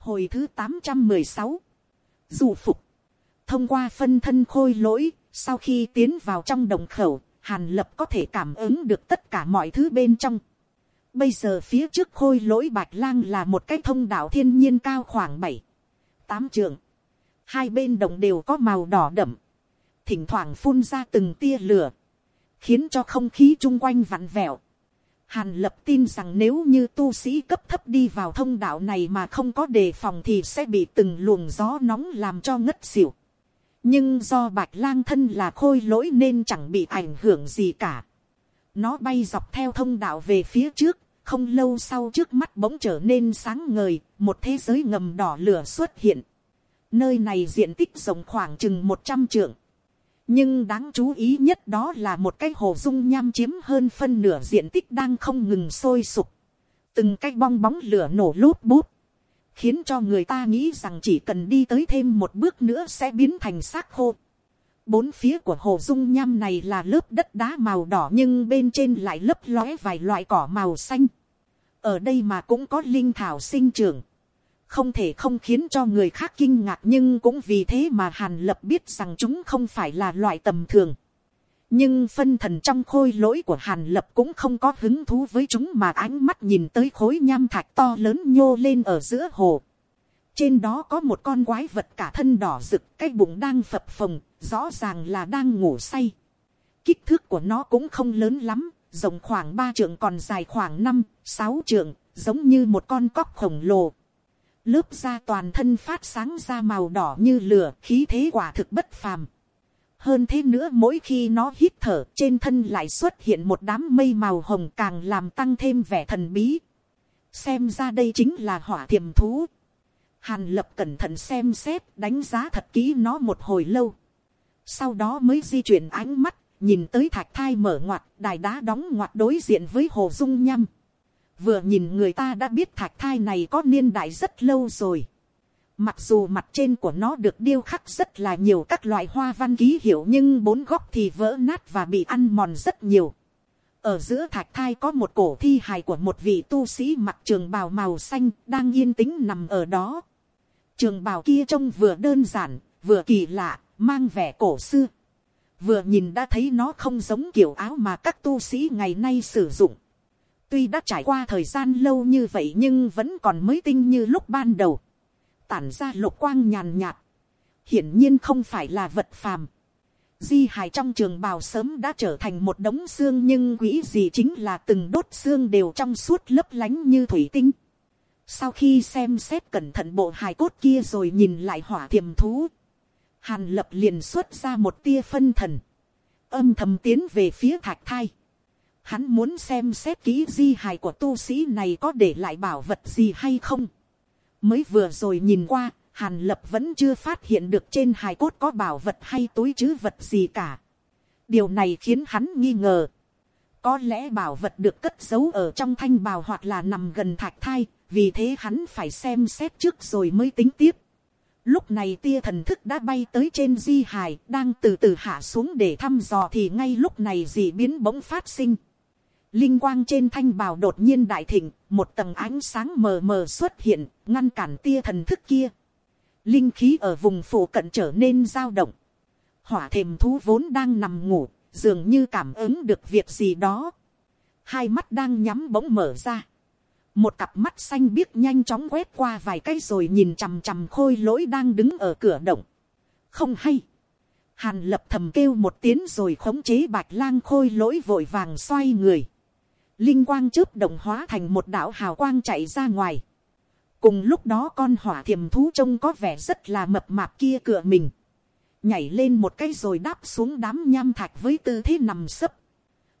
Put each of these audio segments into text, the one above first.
Hồi thứ tám trăm mười sáu dù phục. Thông qua phân thân khôi lỗi, sau khi tiến vào trong đồng khẩu, Hàn lập có thể cảm ứng được tất cả mọi thứ bên trong. Bây giờ phía trước khôi lỗi bạch lang là một cái thông đạo thiên nhiên cao khoảng bảy tám trường. Hai bên đồng đều có màu đỏ đậm. Thỉnh thoảng phun ra từng tia lửa. Khiến cho không khí chung quanh vặn vẹo. Hàn lập tin rằng nếu như tu sĩ cấp thấp đi vào thông đạo này mà không có đề phòng thì sẽ bị từng luồng gió nóng làm cho ngất xỉu. Nhưng do bạch lang thân là khôi lỗi nên chẳng bị ảnh hưởng gì cả. Nó bay dọc theo thông đạo về phía trước, không lâu sau trước mắt bỗng trở nên sáng ngời, một thế giới ngầm đỏ lửa xuất hiện. Nơi này diện tích rộng khoảng chừng một trăm trượng. Nhưng đáng chú ý nhất đó là một cái hồ dung nham chiếm hơn phân nửa diện tích đang không ngừng sôi sục. Từng cái bong bóng lửa nổ lốt bút. Khiến cho người ta nghĩ rằng chỉ cần đi tới thêm một bước nữa sẽ biến thành xác khô. Bốn phía của hồ dung nham này là lớp đất đá màu đỏ nhưng bên trên lại lấp lóe vài loại cỏ màu xanh. Ở đây mà cũng có linh thảo sinh trưởng không thể không khiến cho người khác kinh ngạc nhưng cũng vì thế mà hàn lập biết rằng chúng không phải là loại tầm thường. nhưng phân thần trong khôi lỗi của hàn lập cũng không có hứng thú với chúng mà ánh mắt nhìn tới khối nham thạch to lớn nhô lên ở giữa hồ. trên đó có một con quái vật cả thân đỏ rực, cái bụng đang phập phồng, rõ ràng là đang ngủ say. kích thước của nó cũng không lớn lắm, rộng khoảng ba trượng còn dài khoảng năm, sáu trượng, giống như một con cóc khổng lồ lớp da toàn thân phát sáng ra màu đỏ như lửa, khí thế quả thực bất phàm. hơn thế nữa mỗi khi nó hít thở, trên thân lại xuất hiện một đám mây màu hồng càng làm tăng thêm vẻ thần bí. xem ra đây chính là hỏa thiềm thú. hàn lập cẩn thận xem xét, đánh giá thật kỹ nó một hồi lâu. sau đó mới di chuyển ánh mắt, nhìn tới thạch thai mở ngoặt, đài đá đóng ngoặt đối diện với hồ dung nhăm vừa nhìn người ta đã biết thạch thai này có niên đại rất lâu rồi. Mặc dù mặt trên của nó được điêu khắc rất là nhiều các loại hoa văn ký hiệu nhưng bốn góc thì vỡ nát và bị ăn mòn rất nhiều. Ở giữa thạch thai có một cổ thi hài của một vị tu sĩ mặc trường bào màu xanh đang yên tĩnh nằm ở đó. Trường bào kia trông vừa đơn giản, vừa kỳ lạ, mang vẻ cổ xưa. Vừa nhìn đã thấy nó không giống kiểu áo mà các tu sĩ ngày nay sử dụng. Tuy đã trải qua thời gian lâu như vậy nhưng vẫn còn mới tinh như lúc ban đầu. Tản ra lục quang nhàn nhạt. Hiển nhiên không phải là vật phàm. Di hài trong trường bào sớm đã trở thành một đống xương nhưng quỹ gì chính là từng đốt xương đều trong suốt lấp lánh như thủy tinh. Sau khi xem xét cẩn thận bộ hài cốt kia rồi nhìn lại hỏa thiềm thú. Hàn lập liền xuất ra một tia phân thần. Âm thầm tiến về phía thạch thai. Hắn muốn xem xét kỹ di hài của tu sĩ này có để lại bảo vật gì hay không. Mới vừa rồi nhìn qua, Hàn Lập vẫn chưa phát hiện được trên hài cốt có bảo vật hay túi chứ vật gì cả. Điều này khiến hắn nghi ngờ. Có lẽ bảo vật được cất giấu ở trong thanh bào hoặc là nằm gần thạch thai, vì thế hắn phải xem xét trước rồi mới tính tiếp. Lúc này tia thần thức đã bay tới trên di hài, đang từ từ hạ xuống để thăm dò thì ngay lúc này dị biến bỗng phát sinh. Linh quang trên thanh bào đột nhiên đại thịnh, một tầng ánh sáng mờ mờ xuất hiện, ngăn cản tia thần thức kia. Linh khí ở vùng phủ cận trở nên dao động. Hỏa thềm thú vốn đang nằm ngủ, dường như cảm ứng được việc gì đó. Hai mắt đang nhắm bỗng mở ra. Một cặp mắt xanh biếc nhanh chóng quét qua vài cái rồi nhìn chằm chằm khôi lỗi đang đứng ở cửa động. Không hay. Hàn lập thầm kêu một tiếng rồi khống chế bạch lang khôi lỗi vội vàng xoay người linh quang chớp đồng hóa thành một đạo hào quang chạy ra ngoài. cùng lúc đó con hỏa thiềm thú trông có vẻ rất là mập mạp kia cựa mình. nhảy lên một cái rồi đáp xuống đám nham thạch với tư thế nằm sấp.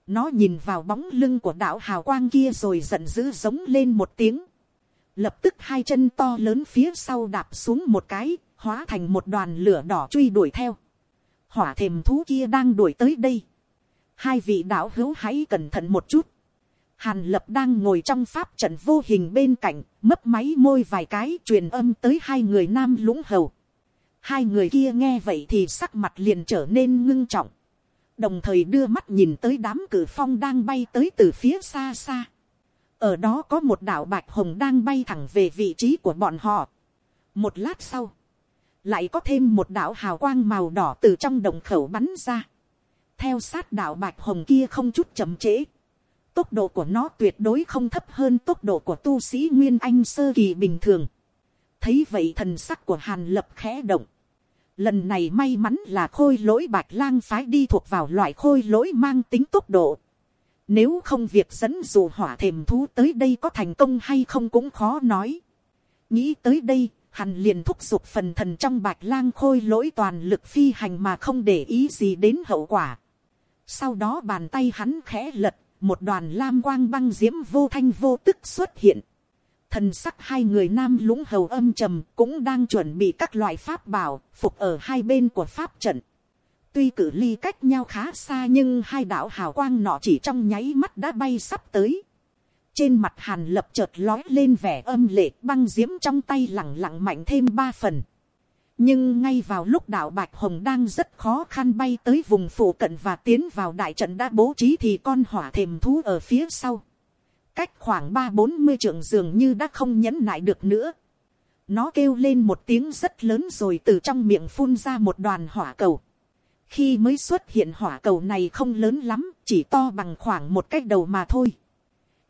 nó nhìn vào bóng lưng của đạo hào quang kia rồi giận dữ giống lên một tiếng. lập tức hai chân to lớn phía sau đạp xuống một cái, hóa thành một đoàn lửa đỏ truy đuổi theo. hỏa thềm thú kia đang đuổi tới đây. hai vị đạo hữu hãy cẩn thận một chút Hàn lập đang ngồi trong pháp trận vô hình bên cạnh, mấp máy môi vài cái truyền âm tới hai người nam lũng hầu. Hai người kia nghe vậy thì sắc mặt liền trở nên ngưng trọng. Đồng thời đưa mắt nhìn tới đám cử phong đang bay tới từ phía xa xa. Ở đó có một đảo bạch hồng đang bay thẳng về vị trí của bọn họ. một lát sau, lại có thêm một đạo hào quang màu đỏ từ trong đồng khẩu bắn ra, theo sát đạo bạch hồng kia không chút chậm trễ, tốc độ của nó tuyệt đối không thấp hơn tốc độ của tu sĩ nguyên anh sơ kỳ bình thường, thấy vậy thần sắc của hàn lập khẽ động, lần này may mắn là khôi lỗi bạch lang phái đi thuộc vào loại khôi lỗi mang tính tốc độ, nếu không việc dẫn dụ hỏa thềm thú tới đây có thành công hay không cũng khó nói. Nghĩ tới đây, hắn liền thúc giục phần thần trong bạch lang khôi lỗi toàn lực phi hành mà không để ý gì đến hậu quả. Sau đó bàn tay hắn khẽ lật, một đoàn lam quang băng diễm vô thanh vô tức xuất hiện. Thần sắc hai người nam lũng hầu âm trầm cũng đang chuẩn bị các loại pháp bảo phục ở hai bên của pháp trận. Tuy cử ly cách nhau khá xa nhưng hai đạo hào quang nọ chỉ trong nháy mắt đã bay sắp tới. Trên mặt hàn lập chợt lói lên vẻ âm lệ, băng diễm trong tay lặng lặng mạnh thêm ba phần. Nhưng ngay vào lúc đạo Bạch Hồng đang rất khó khăn bay tới vùng phụ cận và tiến vào đại trận đã bố trí thì con hỏa thềm thú ở phía sau. Cách khoảng ba bốn mươi trượng dường như đã không nhẫn nại được nữa. Nó kêu lên một tiếng rất lớn rồi từ trong miệng phun ra một đoàn hỏa cầu khi mới xuất hiện hỏa cầu này không lớn lắm, chỉ to bằng khoảng một cái đầu mà thôi.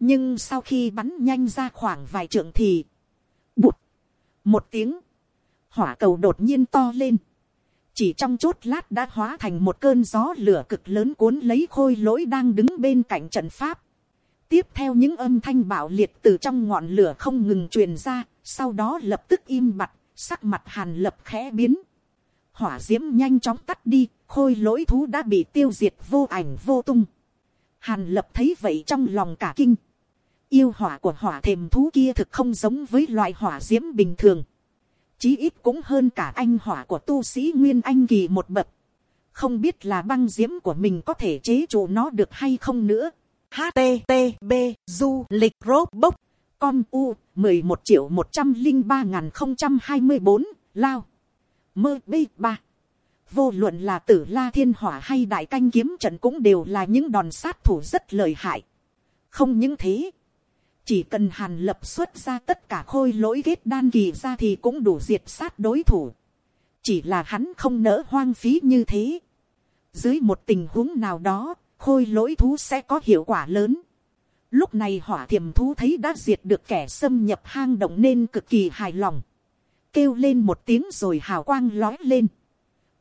nhưng sau khi bắn nhanh ra khoảng vài trượng thì, bụt, một tiếng, hỏa cầu đột nhiên to lên. chỉ trong chốt lát đã hóa thành một cơn gió lửa cực lớn cuốn lấy khôi lỗi đang đứng bên cạnh trận pháp. tiếp theo những âm thanh bạo liệt từ trong ngọn lửa không ngừng truyền ra, sau đó lập tức im bặt, sắc mặt hàn lập khẽ biến hỏa d i ễ m nhanh chóng tắt đi, khôi lỗi thú đã bị tiêu diệt vô ảnh vô tung. Hàn lập thấy vậy trong lòng cả kinh. Yêu hỏa của hỏa thềm thú kia thực không giống với loại hỏa diễm bình thường. Chí ít cũng hơn cả anh hỏa của tu sĩ Nguyên Anh Kỳ một bậc. Không biết là băng diễm của mình có thể chế trụ nó được hay không nữa. HTTB Du Lịch Robot Com U 11 triệu 103 024 Lao Mơ B ba Vô luận là tử la thiên hỏa hay đại canh kiếm trận cũng đều là những đòn sát thủ rất lợi hại. Không những thế. Chỉ cần hàn lập xuất ra tất cả khôi lỗi ghét đan kỳ ra thì cũng đủ diệt sát đối thủ. Chỉ là hắn không nỡ hoang phí như thế. Dưới một tình huống nào đó, khôi lỗi thú sẽ có hiệu quả lớn. Lúc này hỏa thiềm thú thấy đã diệt được kẻ xâm nhập hang động nên cực kỳ hài lòng. Kêu lên một tiếng rồi hào quang lói lên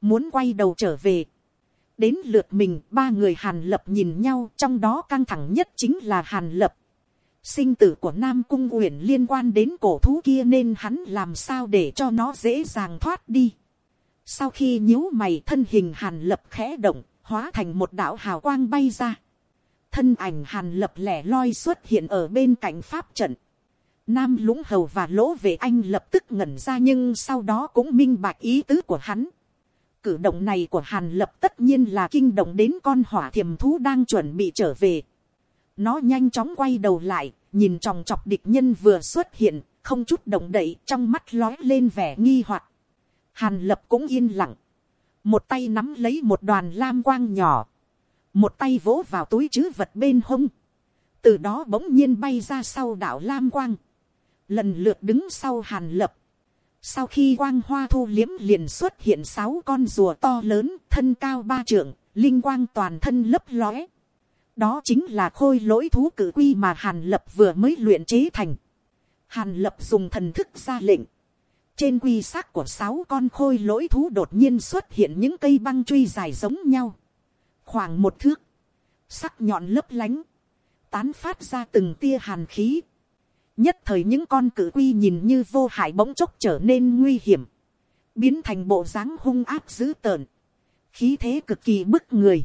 muốn quay đầu trở về. đến lượt mình ba người hàn lập nhìn nhau trong đó căng thẳng nhất chính là hàn lập sinh tử của nam cung uyển liên quan đến cổ thú kia nên hắn làm sao để cho nó dễ dàng thoát đi. sau khi nhíu mày, thân hình hàn lập khẽ động, hóa thành một đạo hào quang bay ra. thân ảnh hàn lập lẻ loi xuất hiện ở bên cạnh pháp trận. Nam lũng hầu và lỗ về anh lập tức ngẩn ra nhưng sau đó cũng minh bạch ý tứ của hắn. Cử động này của Hàn Lập tất nhiên là kinh động đến con hỏa thiềm thú đang chuẩn bị trở về. Nó nhanh chóng quay đầu lại, nhìn tròng chọc địch nhân vừa xuất hiện, không chút động đậy trong mắt lói lên vẻ nghi hoặc. Hàn Lập cũng yên lặng. Một tay nắm lấy một đoàn lam quang nhỏ. Một tay vỗ vào túi chứ vật bên hông. Từ đó bỗng nhiên bay ra sau đảo lam quang. Lần lượt đứng sau Hàn Lập sau khi quang hoa thu liếm liền xuất hiện sáu con rùa to lớn, thân cao ba trượng, linh quang toàn thân lấp lóe. Đó chính là khôi lỗi thú cử quy mà Hàn Lập vừa mới luyện chế thành. Hàn Lập dùng thần thức ra lệnh. Trên quy sắc của sáu con khôi lỗi thú đột nhiên xuất hiện những cây băng truy dài giống nhau. Khoảng một thước. Sắc nhọn lấp lánh. Tán phát ra từng tia hàn khí nhất thời những con cử quy nhìn như vô hại bỗng chốc trở nên nguy hiểm, biến thành bộ dáng hung áp dữ tợn, khí thế cực kỳ bức người.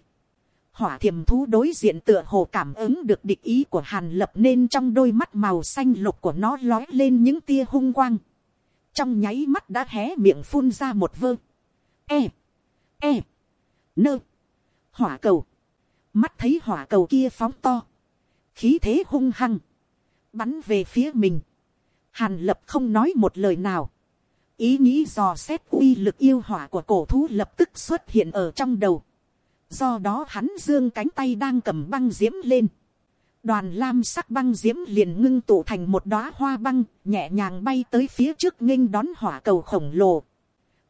Hỏa thiềm thú đối diện tựa hồ cảm ứng được địch ý của hàn lập nên trong đôi mắt màu xanh lục của nó lói lên những tia hung quang. Trong nháy mắt đã hé miệng phun ra một vơ. E. E. Nơ. Hỏa cầu. Mắt thấy hỏa cầu kia phóng to. Khí thế hung hăng bắn về phía mình. Hàn lập không nói một lời nào. Ý nghĩ dò xét uy lực yêu hỏa của cổ thú lập tức xuất hiện ở trong đầu. Do đó hắn dương cánh tay đang cầm băng diễm lên. đoàn lam sắc băng diễm liền ngưng tụ thành một đóa hoa băng, nhẹ nhàng bay tới phía trước nghênh đón hỏa cầu khổng lồ.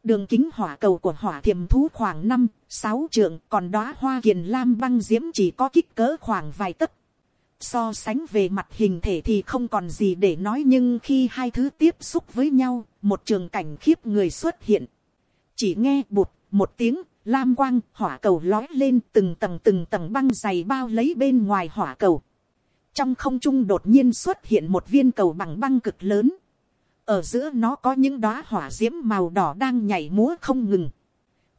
Đường kính hỏa cầu của hỏa thiềm thú khoảng năm, sáu trượng, còn đóa hoa kiền lam băng diễm chỉ có kích cỡ khoảng vài tấc. So sánh về mặt hình thể thì không còn gì để nói nhưng khi hai thứ tiếp xúc với nhau, một trường cảnh khiếp người xuất hiện. Chỉ nghe bụt, một tiếng lam quang, hỏa cầu lói lên, từng tầng từng tầng băng dày bao lấy bên ngoài hỏa cầu. Trong không trung đột nhiên xuất hiện một viên cầu bằng băng cực lớn. Ở giữa nó có những đóa hỏa diễm màu đỏ đang nhảy múa không ngừng.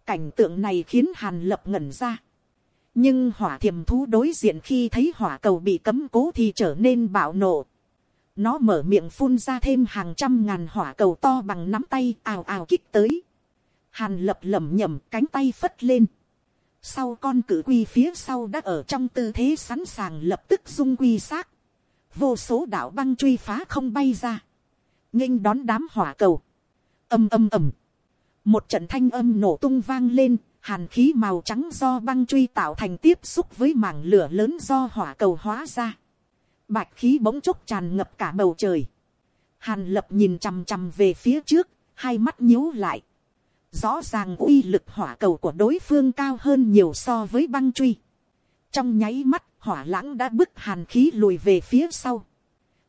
Cảnh tượng này khiến hàn lập ngẩn ra. Nhưng hỏa thiềm thú đối diện khi thấy hỏa cầu bị cấm cố thì trở nên bạo nộ. Nó mở miệng phun ra thêm hàng trăm ngàn hỏa cầu to bằng nắm tay, ào ào kích tới hàn lập lẩm nhẩm cánh tay phất lên. Sau con cử quy phía sau đã ở trong tư thế sẵn sàng lập tức dung quy xác. Vô số đạo băng truy phá không bay ra. Nghênh đón đám hỏa cầu, âm âm ầm, một trận thanh âm nổ tung vang lên, hàn khí màu trắng do băng truy tạo thành tiếp xúc với mảng lửa lớn do hỏa cầu hóa ra, bạch khí bỗng chốc tràn ngập cả bầu trời, hàn lập nhìn chằm chằm về phía trước, hai mắt nhíu lại, rõ ràng uy lực hỏa cầu của đối phương cao hơn nhiều so với băng truy, trong nháy mắt hỏa lãng đã bức hàn khí lùi về phía sau,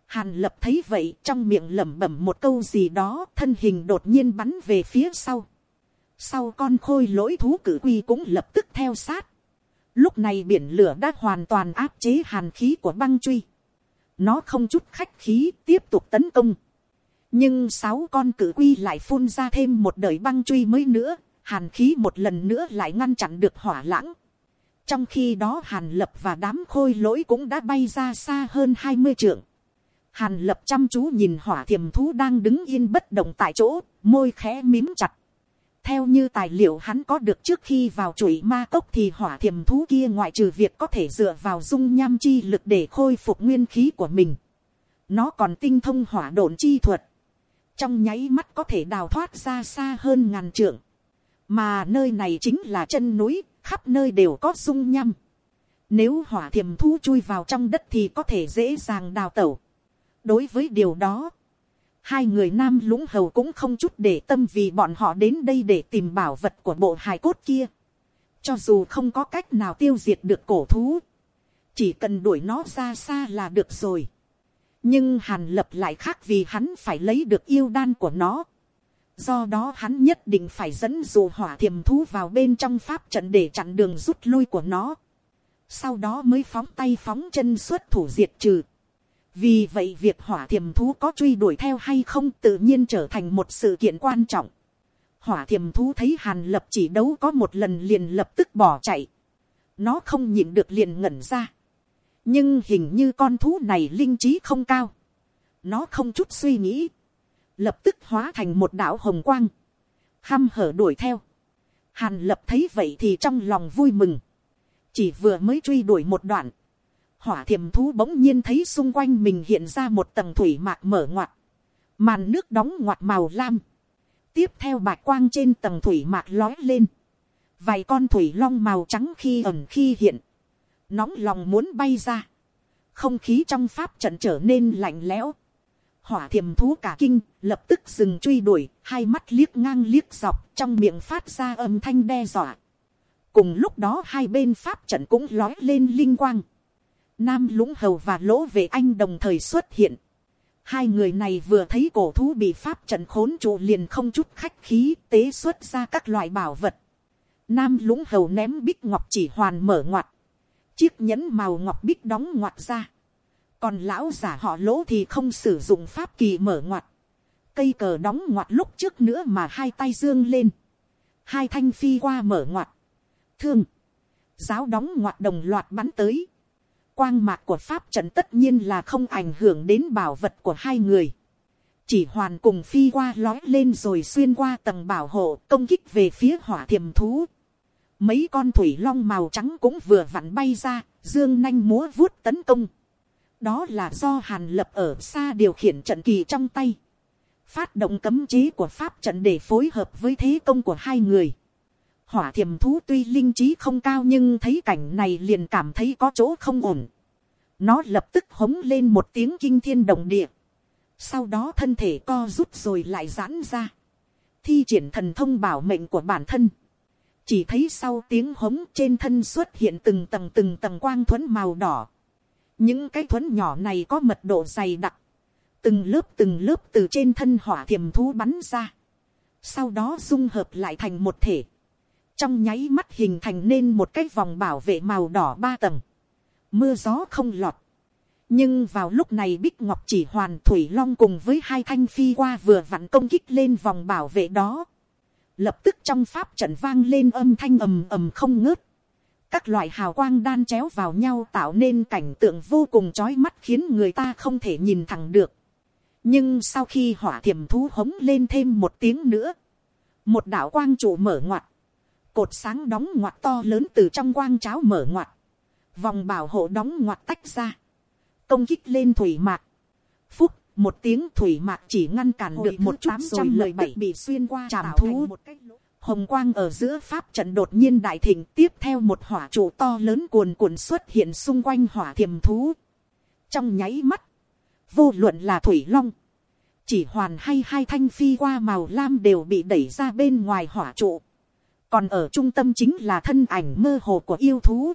Hàn lập thấy vậy trong miệng lẩm bẩm một câu gì đó thân hình đột nhiên bắn về phía sau. Sau con khôi lỗi thú cử quy cũng lập tức theo sát. Lúc này biển lửa đã hoàn toàn áp chế hàn khí của băng truy. Nó không chút khách khí tiếp tục tấn công. Nhưng sáu con cử quy lại phun ra thêm một đời băng truy mới nữa. Hàn khí một lần nữa lại ngăn chặn được hỏa lãng. Trong khi đó hàn lập và đám khôi lỗi cũng đã bay ra xa hơn hai mươi trượng. Hàn lập chăm chú nhìn hỏa thiềm thú đang đứng yên bất động tại chỗ, môi khẽ mím chặt. Theo như tài liệu hắn có được trước khi vào chuỗi ma cốc thì hỏa thiềm thú kia ngoại trừ việc có thể dựa vào dung nham chi lực để khôi phục nguyên khí của mình. Nó còn tinh thông hỏa độn chi thuật. Trong nháy mắt có thể đào thoát ra xa hơn ngàn trượng. Mà nơi này chính là chân núi, khắp nơi đều có dung nhăm. Nếu hỏa thiềm thú chui vào trong đất thì có thể dễ dàng đào tẩu đối với điều đó, hai người nam lũng hầu cũng không chút để tâm vì bọn họ đến đây để tìm bảo vật của bộ hài cốt kia. cho dù không có cách nào tiêu diệt được cổ thú, chỉ cần đuổi nó ra xa là được rồi nhưng hàn lập lại khác vì hắn phải lấy được yêu đan của nó. do đó hắn nhất định phải dẫn dụ hỏa thiềm thú vào bên trong pháp trận để chặn đường rút lui của nó. sau đó mới phóng tay phóng chân xuất thủ diệt trừ vì vậy việc hỏa thiềm thú có truy đuổi theo hay không tự nhiên trở thành một sự kiện quan trọng. hỏa thiềm thú thấy hàn lập chỉ đấu có một lần liền lập tức bỏ chạy. nó không nhịn được liền ngẩn ra nhưng hình như con thú này linh trí không cao. nó không chút suy nghĩ. lập tức hóa thành một đạo hồng quang. hăm hở đuổi theo. hàn lập thấy vậy thì trong lòng vui mừng. chỉ vừa mới truy đuổi một đoạn hỏa thiềm thú bỗng nhiên thấy xung quanh mình hiện ra một tầng thủy mạc mở ngoặt, màn nước đóng ngoặt màu lam, tiếp theo bạch quang trên tầng thủy mạc lói lên, vài con thủy long màu trắng khi ẩn khi hiện, nóng lòng muốn bay ra, không khí trong pháp trận trở nên lạnh lẽo, hỏa thiềm thú cả kinh, lập tức dừng truy đuổi, hai mắt liếc ngang liếc dọc, trong miệng phát ra âm thanh đe dọa. cùng lúc đó hai bên pháp trận cũng lói lên linh quang. Nam lũng hầu và lỗ vệ anh đồng thời xuất hiện. Hai người này vừa thấy cổ thú bị pháp trận khốn trụ liền không chút khách khí tế xuất ra các loại bảo vật. Nam lũng hầu ném bích ngọc chỉ hoàn mở ngoặt. Chiếc nhẫn màu ngọc bích đóng ngoặt ra. Còn lão giả họ lỗ thì không sử dụng pháp kỳ mở ngoặt. Cây cờ đóng ngoặt lúc trước nữa mà hai tay dương lên. Hai thanh phi qua mở ngoặt. Thương. Giáo đóng ngoặt đồng loạt bắn tới quang mạc của pháp trận tất nhiên là không ảnh hưởng đến bảo vật của hai người. chỉ hoàn cùng phi qua lói lên rồi xuyên qua tầng bảo hộ công kích về phía hỏa thiềm thú mấy con thủy long màu trắng cũng vừa vặn bay ra, dương nanh múa vuốt tấn công. đó là do hàn lập ở xa điều khiển trận kỳ trong tay. phát động cấm chế của pháp trận để phối hợp với thế công của hai người hỏa thiềm thú tuy linh trí không cao nhưng thấy cảnh này liền cảm thấy có chỗ không ổn. nó lập tức hống lên một tiếng kinh thiên động địa, sau đó thân thể co rút rồi lại giãn ra, thi triển thần thông bảo mệnh của bản thân, chỉ thấy sau tiếng hống trên thân xuất hiện từng tầng từng tầng quang thuẫn màu đỏ, những cái thuẫn nhỏ này có mật độ dày đặc, từng lớp từng lớp từ trên thân hỏa thiểm thú bắn ra, sau đó dung hợp lại thành một thể, trong nháy mắt hình thành nên một cái vòng bảo vệ màu đỏ ba tầng, mưa gió không lọt, nhưng vào lúc này bích ngọc chỉ hoàn thủy long cùng với hai thanh phi qua vừa vặn công kích lên vòng bảo vệ đó, lập tức trong pháp trận vang lên âm thanh ầm ầm không ngớt, các loại hào quang đan chéo vào nhau tạo nên cảnh tượng vô cùng chói mắt khiến người ta không thể nhìn thẳng được. Nhưng sau khi hỏa thiểm thú hống lên thêm một tiếng nữa, một đạo quang trụ mở ngoặt, cột sáng đóng ngoặt to lớn từ trong quang cháo mở ngoặt, vòng bảo hộ đóng ngoặt tách ra, công kích lên thủy mạc, phúc một tiếng thủy mạc chỉ ngăn cản được một chút rồi lời bảy bị xuyên qua tràm thú. hồng quang ở giữa pháp trận đột nhiên đại thịnh tiếp theo một hỏa trụ to lớn cuồn cuộn xuất hiện xung quanh hỏa thiềm thú. Trong nháy mắt vô luận là thủy long, chỉ hoàn hay hai thanh phi qua màu lam đều bị đẩy ra bên ngoài hỏa trụ, còn ở trung tâm chính là thân ảnh mơ hồ của yêu thú.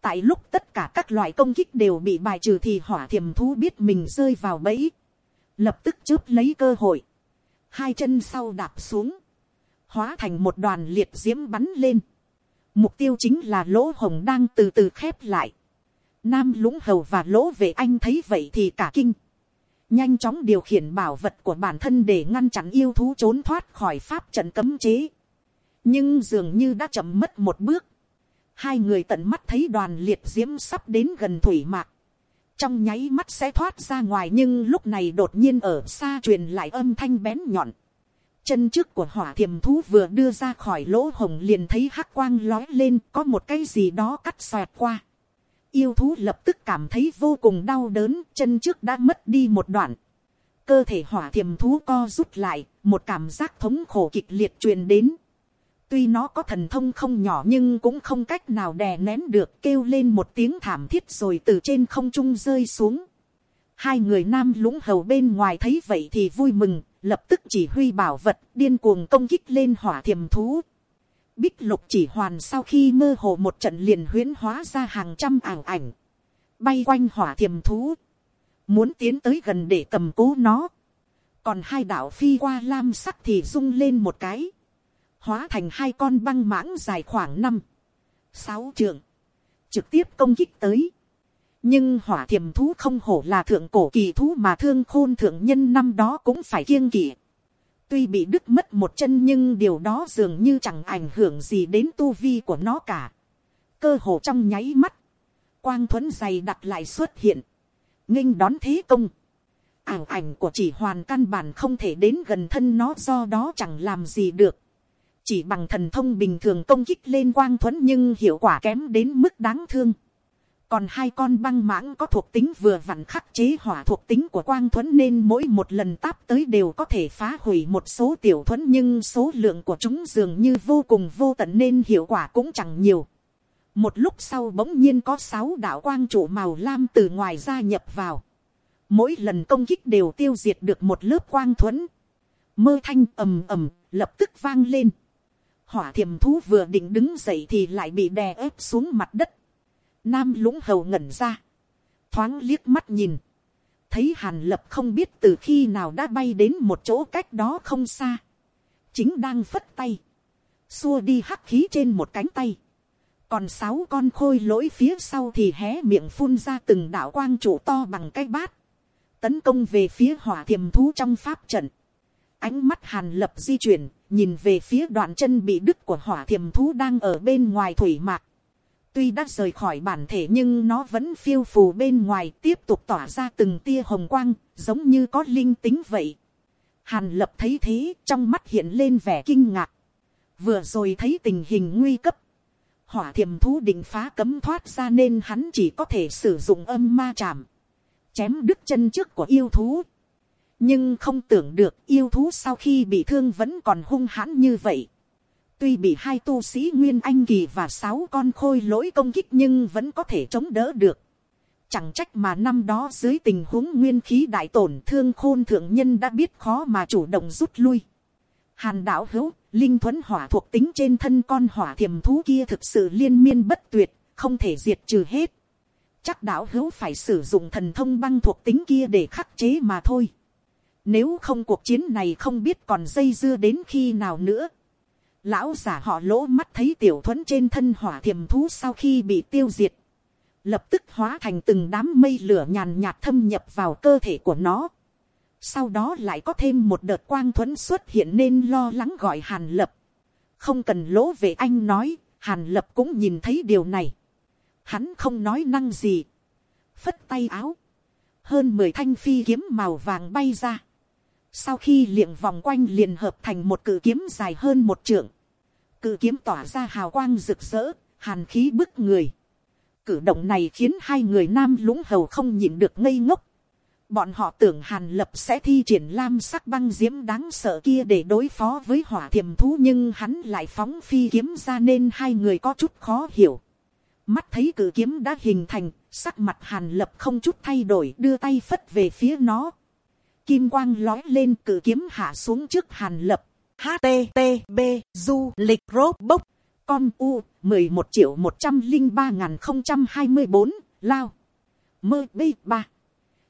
tại lúc tất cả các loại công kích đều bị bài trừ thì hỏa thiềm thú biết mình rơi vào bẫy, lập tức chớp lấy cơ hội, hai chân sau đạp xuống, hóa thành một đoàn liệt diễm bắn lên. Mục tiêu chính là lỗ hồng đang từ từ khép lại. Nam lũng hầu và lỗ vệ anh thấy vậy thì cả kinh. Nhanh chóng điều khiển bảo vật của bản thân để ngăn chặn yêu thú trốn thoát khỏi pháp trận cấm chế. Nhưng dường như đã chậm mất một bước. Hai người tận mắt thấy đoàn liệt diễm sắp đến gần thủy mạc. Trong nháy mắt sẽ thoát ra ngoài nhưng lúc này đột nhiên ở xa truyền lại âm thanh bén nhọn. Chân trước của hỏa thiềm thú vừa đưa ra khỏi lỗ hồng liền thấy hắc quang lói lên có một cái gì đó cắt xoẹt qua Yêu thú lập tức cảm thấy vô cùng đau đớn, chân trước đã mất đi một đoạn. Cơ thể hỏa thiềm thú co rút lại, một cảm giác thống khổ kịch liệt truyền đến. Tuy nó có thần thông không nhỏ nhưng cũng không cách nào đè nén được kêu lên một tiếng thảm thiết rồi từ trên không trung rơi xuống. Hai người nam lũng hầu bên ngoài thấy vậy thì vui mừng, lập tức chỉ huy bảo vật điên cuồng công kích lên hỏa thiềm thú. Bích lục chỉ hoàn sau khi mơ hồ một trận liền huyễn hóa ra hàng trăm ảo ảnh. Bay quanh hỏa thiềm thú. Muốn tiến tới gần để cầm cố nó. Còn hai đạo phi qua lam sắc thì rung lên một cái. Hóa thành hai con băng mãng dài khoảng năm, sáu trượng. Trực tiếp công kích tới. Nhưng hỏa thiềm thú không hổ là thượng cổ kỳ thú mà thương khôn thượng nhân năm đó cũng phải kiêng kỵ Tuy bị đứt mất một chân nhưng điều đó dường như chẳng ảnh hưởng gì đến tu vi của nó cả. Cơ hồ trong nháy mắt. Quang thuẫn dày đặt lại xuất hiện. nghinh đón thế công. Ảo ảnh của chỉ hoàn căn bản không thể đến gần thân nó do đó chẳng làm gì được. Chỉ bằng thần thông bình thường công kích lên quang thuẫn nhưng hiệu quả kém đến mức đáng thương còn hai con băng mãng có thuộc tính vừa vặn khắc chế hỏa thuộc tính của quang thuẫn nên mỗi một lần táp tới đều có thể phá hủy một số tiểu thuẫn nhưng số lượng của chúng dường như vô cùng vô tận nên hiệu quả cũng chẳng nhiều. một lúc sau bỗng nhiên có sáu đạo quang trụ màu lam từ ngoài ra nhập vào. mỗi lần công kích đều tiêu diệt được một lớp quang thuẫn. mơ thanh ầm ầm, lập tức vang lên hỏa thiềm thú vừa định đứng dậy thì lại bị đè ép xuống mặt đất Nam lũng hầu ngẩn ra. Thoáng liếc mắt nhìn. Thấy hàn lập không biết từ khi nào đã bay đến một chỗ cách đó không xa. Chính đang phất tay. Xua đi hắc khí trên một cánh tay. Còn sáu con khôi lỗi phía sau thì hé miệng phun ra từng đạo quang trụ to bằng cái bát. Tấn công về phía hỏa thiềm thú trong pháp trận. Ánh mắt hàn lập di chuyển, nhìn về phía đoạn chân bị đứt của hỏa thiềm thú đang ở bên ngoài thủy mạc Tuy đã rời khỏi bản thể nhưng nó vẫn phiêu phù bên ngoài tiếp tục tỏa ra từng tia hồng quang, giống như có linh tính vậy. Hàn lập thấy thế, trong mắt hiện lên vẻ kinh ngạc. Vừa rồi thấy tình hình nguy cấp. Hỏa thiềm thú định phá cấm thoát ra nên hắn chỉ có thể sử dụng âm ma chạm. Chém đứt chân trước của yêu thú. Nhưng không tưởng được yêu thú sau khi bị thương vẫn còn hung hãn như vậy. Tuy bị hai tu sĩ Nguyên Anh Kỳ và sáu con khôi lỗi công kích nhưng vẫn có thể chống đỡ được. Chẳng trách mà năm đó dưới tình huống nguyên khí đại tổn thương khôn thượng nhân đã biết khó mà chủ động rút lui. Hàn đạo hữu, linh thuẫn hỏa thuộc tính trên thân con hỏa thiềm thú kia thực sự liên miên bất tuyệt, không thể diệt trừ hết. Chắc đạo hữu phải sử dụng thần thông băng thuộc tính kia để khắc chế mà thôi. Nếu không cuộc chiến này không biết còn dây dưa đến khi nào nữa. Lão giả họ lỗ mắt thấy tiểu thuẫn trên thân hỏa thiềm thú sau khi bị tiêu diệt. Lập tức hóa thành từng đám mây lửa nhàn nhạt thâm nhập vào cơ thể của nó. Sau đó lại có thêm một đợt quang thuẫn xuất hiện nên lo lắng gọi Hàn Lập. Không cần lỗ về anh nói, Hàn Lập cũng nhìn thấy điều này. Hắn không nói năng gì. Phất tay áo. Hơn mười thanh phi kiếm màu vàng bay ra. Sau khi liệng vòng quanh liền hợp thành một cự kiếm dài hơn một trượng. Cự kiếm tỏa ra hào quang rực rỡ, hàn khí bức người. Cử động này khiến hai người nam lũng hầu không nhịn được ngây ngốc. Bọn họ tưởng hàn lập sẽ thi triển lam sắc băng diễm đáng sợ kia để đối phó với hỏa thiềm thú nhưng hắn lại phóng phi kiếm ra nên hai người có chút khó hiểu. Mắt thấy cử kiếm đã hình thành, sắc mặt hàn lập không chút thay đổi đưa tay phất về phía nó. Kim quang lói lên cử kiếm hạ xuống trước hàn lập. HTTB du lịch rốt bốc. Con U 11 triệu 103 ngàn 024 lao. Mơ bê ba.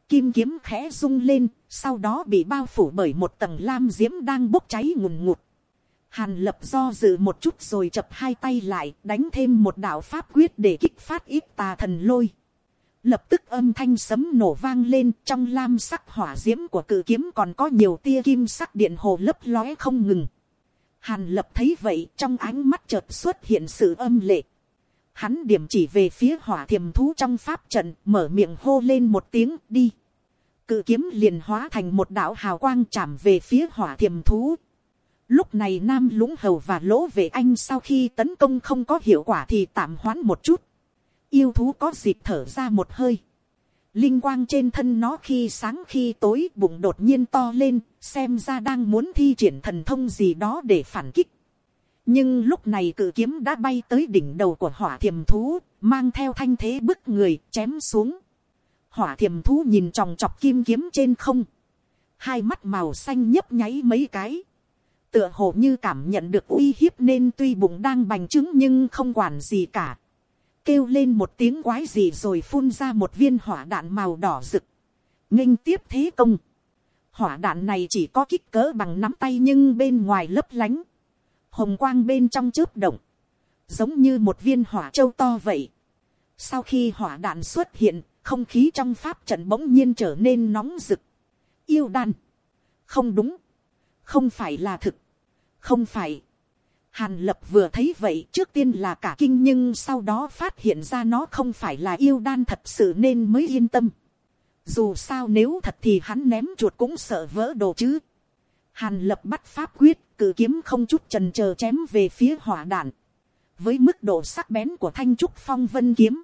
kim kiếm khẽ rung lên, sau đó bị bao phủ bởi một tầng lam diễm đang bốc cháy ngùn ngụt. Hàn lập do dự một chút rồi chập hai tay lại, đánh thêm một đạo pháp quyết để kích phát ít tà thần lôi. Lập tức âm thanh sấm nổ vang lên, trong lam sắc hỏa diễm của cự kiếm còn có nhiều tia kim sắc điện hồ lấp lóe không ngừng. Hàn lập thấy vậy, trong ánh mắt chợt xuất hiện sự âm lệ. Hắn điểm chỉ về phía hỏa thiềm thú trong pháp trận, mở miệng hô lên một tiếng, đi. Cự kiếm liền hóa thành một đạo hào quang chạm về phía hỏa thiềm thú. Lúc này Nam Lũng Hầu và Lỗ Vệ Anh sau khi tấn công không có hiệu quả thì tạm hoãn một chút. Yêu thú có dịp thở ra một hơi. Linh quang trên thân nó khi sáng khi tối bụng đột nhiên to lên, xem ra đang muốn thi triển thần thông gì đó để phản kích. Nhưng lúc này cự kiếm đã bay tới đỉnh đầu của hỏa thiềm thú, mang theo thanh thế bức người chém xuống hỏa thiềm thú nhìn tròng trọc kim kiếm trên không, hai mắt màu xanh nhấp nháy mấy cái, tựa hồ như cảm nhận được uy hiếp nên tuy bụng đang bành trứng nhưng không quản gì cả, kêu lên một tiếng quái gì rồi phun ra một viên hỏa đạn màu đỏ rực, nghinh tiếp thế công, hỏa đạn này chỉ có kích cỡ bằng nắm tay nhưng bên ngoài lấp lánh, hồng quang bên trong chớp động, giống như một viên hỏa châu to vậy. Sau khi hỏa đạn xuất hiện, không khí trong pháp trận bỗng nhiên trở nên nóng rực. yêu đan. không đúng. không phải là thực. không phải. Hàn lập vừa thấy vậy trước tiên là cả kinh nhưng sau đó phát hiện ra nó không phải là yêu đan thật sự nên mới yên tâm. Dù sao nếu thật thì hắn ném chuột cũng sợ vỡ đồ chứ. Hàn lập bắt pháp quyết, cử kiếm không chút trần chờ chém về phía hỏa đạn. Với mức độ sắc bén của thanh trúc phong vân kiếm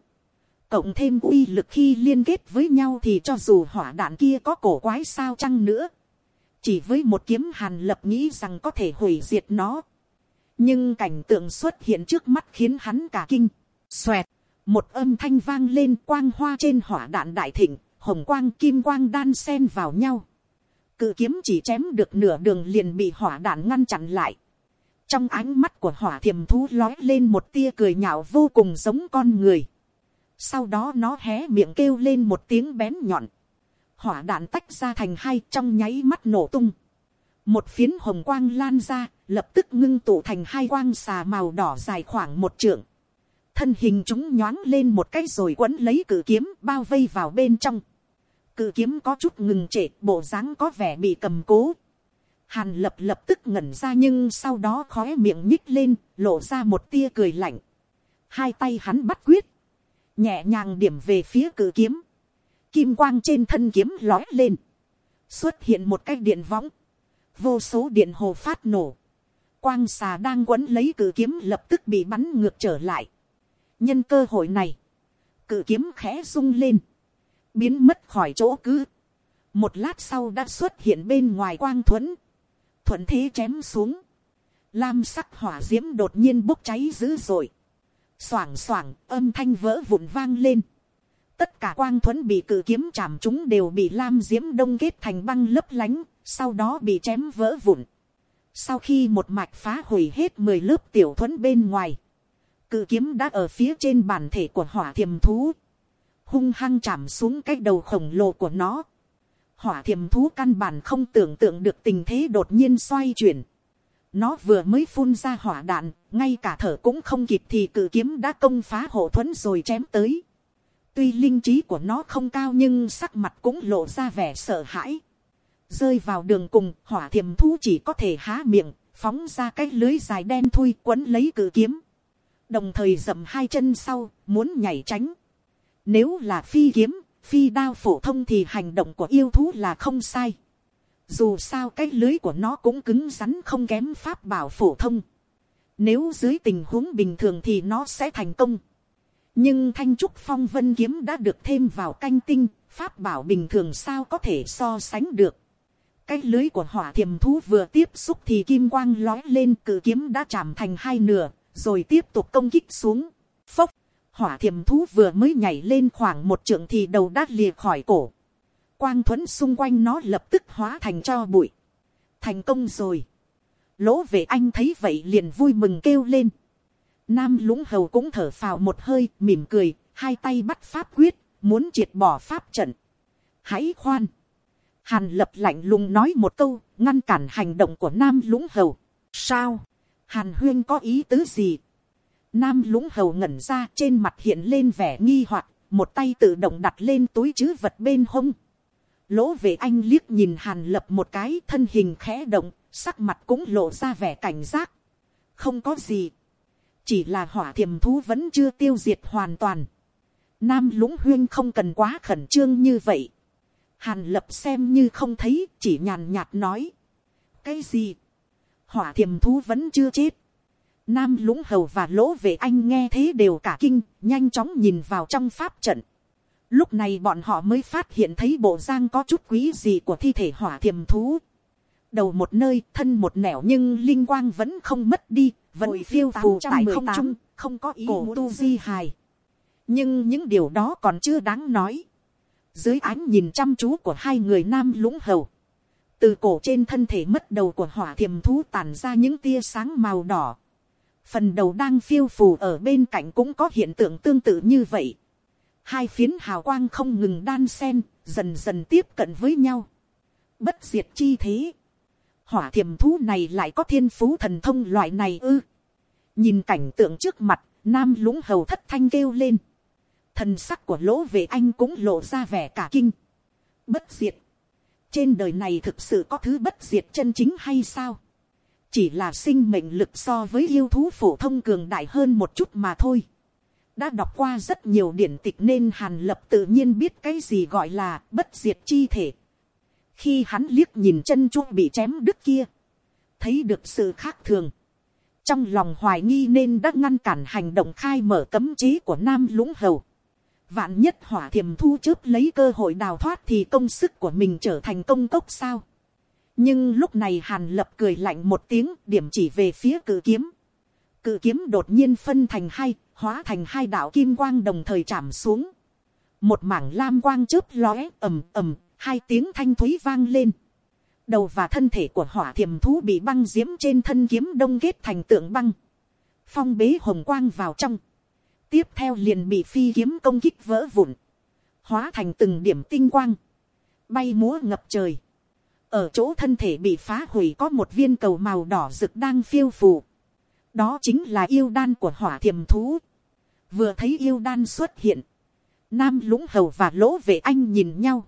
cộng thêm uy lực khi liên kết với nhau thì cho dù hỏa đạn kia có cổ quái sao chăng nữa, chỉ với một kiếm hàn lập nghĩ rằng có thể hủy diệt nó nhưng cảnh tượng xuất hiện trước mắt khiến hắn cả kinh, xoẹt, một âm thanh vang lên quang hoa trên hỏa đạn đại thịnh, hồng quang kim quang đan sen vào nhau. Cự kiếm chỉ chém được nửa đường liền bị hỏa đạn ngăn chặn lại. Trong ánh mắt của hỏa thiềm thú lói lên một tia cười nhạo vô cùng giống con người sau đó nó hé miệng kêu lên một tiếng bén nhọn. Hỏa đạn tách ra thành hai trong nháy mắt nổ tung. Một phiến hồng quang lan ra, lập tức ngưng tụ thành hai quang xà màu đỏ dài khoảng một trượng. Thân hình chúng nhoáng lên một cái rồi quấn lấy cử kiếm bao vây vào bên trong. Cử kiếm có chút ngừng trệ, bộ dáng có vẻ bị cầm cố. Hàn lập lập tức ngẩn ra nhưng sau đó khóe miệng nhích lên, lộ ra một tia cười lạnh. Hai tay hắn bắt quyết nhẹ nhàng điểm về phía cử kiếm, kim quang trên thân kiếm lói lên, xuất hiện một cái điện võng, vô số điện hồ phát nổ, quang xà đang quấn lấy cử kiếm lập tức bị bắn ngược trở lại. nhân cơ hội này, cử kiếm khẽ rung lên, biến mất khỏi chỗ cứ, một lát sau đã xuất hiện bên ngoài quang thuẫn, thuận thế chém xuống, lam sắc hỏa diễm đột nhiên bốc cháy dữ dội, Soảng soảng âm thanh vỡ vụn vang lên. tất cả quang thuẫn bị cự kiếm chạm chúng đều bị lam diễm đông kết thành băng lấp lánh, sau đó bị chém vỡ vụn. Sau khi một mạch phá hủy hết mười lớp tiểu thuẫn bên ngoài, cự kiếm đã ở phía trên bản thể của hỏa thiềm thú, hung hăng chạm xuống cái đầu khổng lồ của nó. Hỏa thiềm thú căn bản không tưởng tượng được tình thế đột nhiên xoay chuyển. Nó vừa mới phun ra hỏa đạn, ngay cả thở cũng không kịp thì cự kiếm đã công phá hộ thuẫn rồi chém tới. Tuy linh trí của nó không cao nhưng sắc mặt cũng lộ ra vẻ sợ hãi. Rơi vào đường cùng, hỏa thiềm thú chỉ có thể há miệng, phóng ra cái lưới dài đen thui quấn lấy cự kiếm. Đồng thời dậm hai chân sau, muốn nhảy tránh. Nếu là phi kiếm, phi đao phổ thông thì hành động của yêu thú là không sai. Dù sao cái lưới của nó cũng cứng rắn không kém pháp bảo phổ thông. Nếu dưới tình huống bình thường thì nó sẽ thành công. Nhưng thanh trúc phong vân kiếm đã được thêm vào canh tinh, pháp bảo bình thường sao có thể so sánh được. Cái lưới của hỏa thiềm thú vừa tiếp xúc thì kim quang lói lên cự kiếm đã chạm thành hai nửa, rồi tiếp tục công kích xuống. Phốc, hỏa thiềm thú vừa mới nhảy lên khoảng một trượng thì đầu đát lìa khỏi cổ. Quang thuẫn xung quanh nó lập tức hóa thành cho bụi. Thành công rồi. Lỗ về anh thấy vậy liền vui mừng kêu lên. Nam lũng hầu cũng thở phào một hơi, mỉm cười, hai tay bắt pháp quyết, muốn triệt bỏ pháp trận. Hãy khoan. Hàn lập lạnh lùng nói một câu, ngăn cản hành động của Nam lũng hầu. Sao? Hàn huyên có ý tứ gì? Nam lũng hầu ngẩn ra trên mặt hiện lên vẻ nghi hoặc một tay tự động đặt lên túi chứ vật bên hông. Lỗ về anh liếc nhìn hàn lập một cái thân hình khẽ động, sắc mặt cũng lộ ra vẻ cảnh giác. Không có gì. Chỉ là hỏa thiềm thú vẫn chưa tiêu diệt hoàn toàn. Nam lũng huyên không cần quá khẩn trương như vậy. Hàn lập xem như không thấy, chỉ nhàn nhạt nói. Cái gì? Hỏa thiềm thú vẫn chưa chết. Nam lũng hầu và lỗ về anh nghe thế đều cả kinh, nhanh chóng nhìn vào trong pháp trận. Lúc này bọn họ mới phát hiện thấy bộ giang có chút quý gì của thi thể hỏa thiềm thú. Đầu một nơi, thân một nẻo nhưng linh quang vẫn không mất đi, vẫn Hồi phiêu phù tại không trung, không có ý cổ tu di hài. Nhưng những điều đó còn chưa đáng nói. Dưới ánh nhìn chăm chú của hai người nam lũng hầu. Từ cổ trên thân thể mất đầu của hỏa thiềm thú tàn ra những tia sáng màu đỏ. Phần đầu đang phiêu phù ở bên cạnh cũng có hiện tượng tương tự như vậy hai phiến hào quang không ngừng đan sen, dần dần tiếp cận với nhau. Bất diệt chi thế. Hỏa thiềm thú này lại có thiên phú thần thông loại này ư. Nhìn cảnh tượng trước mặt, nam lũng hầu thất thanh kêu lên. Thần sắc của lỗ về anh cũng lộ ra vẻ cả kinh. Bất diệt. Trên đời này thực sự có thứ bất diệt chân chính hay sao? Chỉ là sinh mệnh lực so với yêu thú phổ thông cường đại hơn một chút mà thôi đã đọc qua rất nhiều điển tịch nên hàn lập tự nhiên biết cái gì gọi là bất diệt chi thể. khi hắn liếc nhìn chân chuông bị chém đứt kia, thấy được sự khác thường. trong lòng hoài nghi nên đã ngăn cản hành động khai mở cấm chế của nam lũng hầu vạn nhất hỏa thiềm thu chớp lấy cơ hội đào thoát thì công sức của mình trở thành công cốc sao. nhưng lúc này hàn lập cười lạnh một tiếng điểm chỉ về phía cự kiếm. cự kiếm đột nhiên phân thành hai hóa thành hai đạo kim quang đồng thời chạm xuống. Một mảng lam quang chớp lóe ầm ầm, hai tiếng thanh thúy vang lên. Đầu và thân thể của hỏa thiềm thú bị băng diễm trên thân kiếm đông kết thành tượng băng. Phong bế hồng quang vào trong. Tiếp theo liền bị phi kiếm công kích vỡ vụn. Hóa thành từng điểm tinh quang. Bay múa ngập trời. Ở chỗ thân thể bị phá hủy có một viên cầu màu đỏ rực đang phiêu phù đó chính là yêu đan của hỏa thiềm thú. vừa thấy yêu đan xuất hiện, nam lũng hầu và lỗ vệ anh nhìn nhau,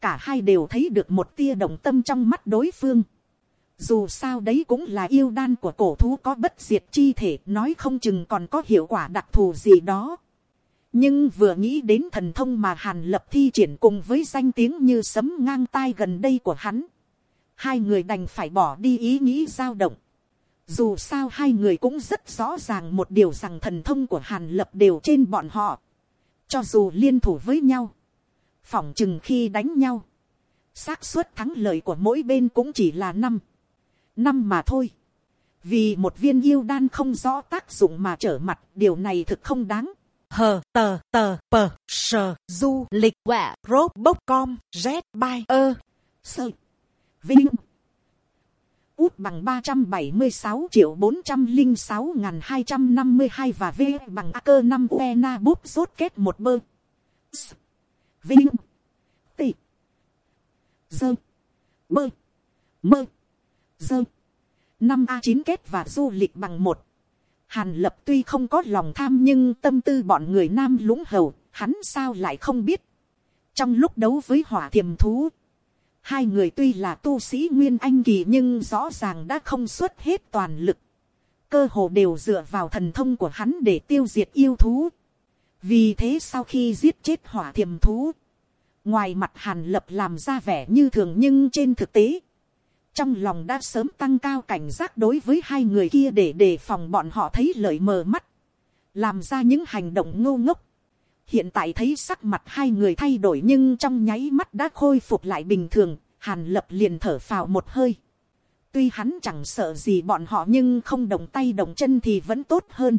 cả hai đều thấy được một tia động tâm trong mắt đối phương dù sao đấy cũng là yêu đan của cổ thú có bất diệt chi thể nói không chừng còn có hiệu quả đặc thù gì đó. nhưng vừa nghĩ đến thần thông mà hàn lập thi triển cùng với danh tiếng như sấm ngang tai gần đây của hắn, hai người đành phải bỏ đi ý nghĩ dao động dù sao hai người cũng rất rõ ràng một điều rằng thần thông của Hàn Lập đều trên bọn họ. Cho dù liên thủ với nhau. Phỏng chừng khi đánh nhau. xác suất thắng lợi của mỗi bên cũng chỉ là năm. Năm mà thôi. Vì một viên yêu đan không rõ tác dụng mà trở mặt điều này thực không đáng. hờ tờ tờ pờ sờ du lịch quạ bốc com z bay ơ sơ vinh út bằng ba trăm bảy mươi sáu triệu bốn trăm linh sáu n hai trăm năm mươi hai và v bằng a cơ năm uena búp rốt kết một bơ S, vinh tị dơ bơ mơ dơ. Năm a chín kết và du lịch bằng một. Hàn lập tuy không có lòng tham nhưng tâm tư bọn người nam lũng hầu, hắn sao lại không biết. Trong lúc đấu với hỏa thiềm thú, hai người tuy là tu sĩ nguyên anh kỳ nhưng rõ ràng đã không xuất hết toàn lực. Cơ hồ đều dựa vào thần thông của hắn để tiêu diệt yêu thú. Vì thế sau khi giết chết hỏa thiềm thú, ngoài mặt hàn lập làm ra vẻ như thường nhưng trên thực tế trong lòng đã sớm tăng cao cảnh giác đối với hai người kia để đề phòng bọn họ thấy lợi mờ mắt, làm ra những hành động ngô ngốc. hiện tại thấy sắc mặt hai người thay đổi nhưng trong nháy mắt đã khôi phục lại bình thường, hàn lập liền thở phào một hơi. tuy hắn chẳng sợ gì bọn họ nhưng không động tay động chân thì vẫn tốt hơn.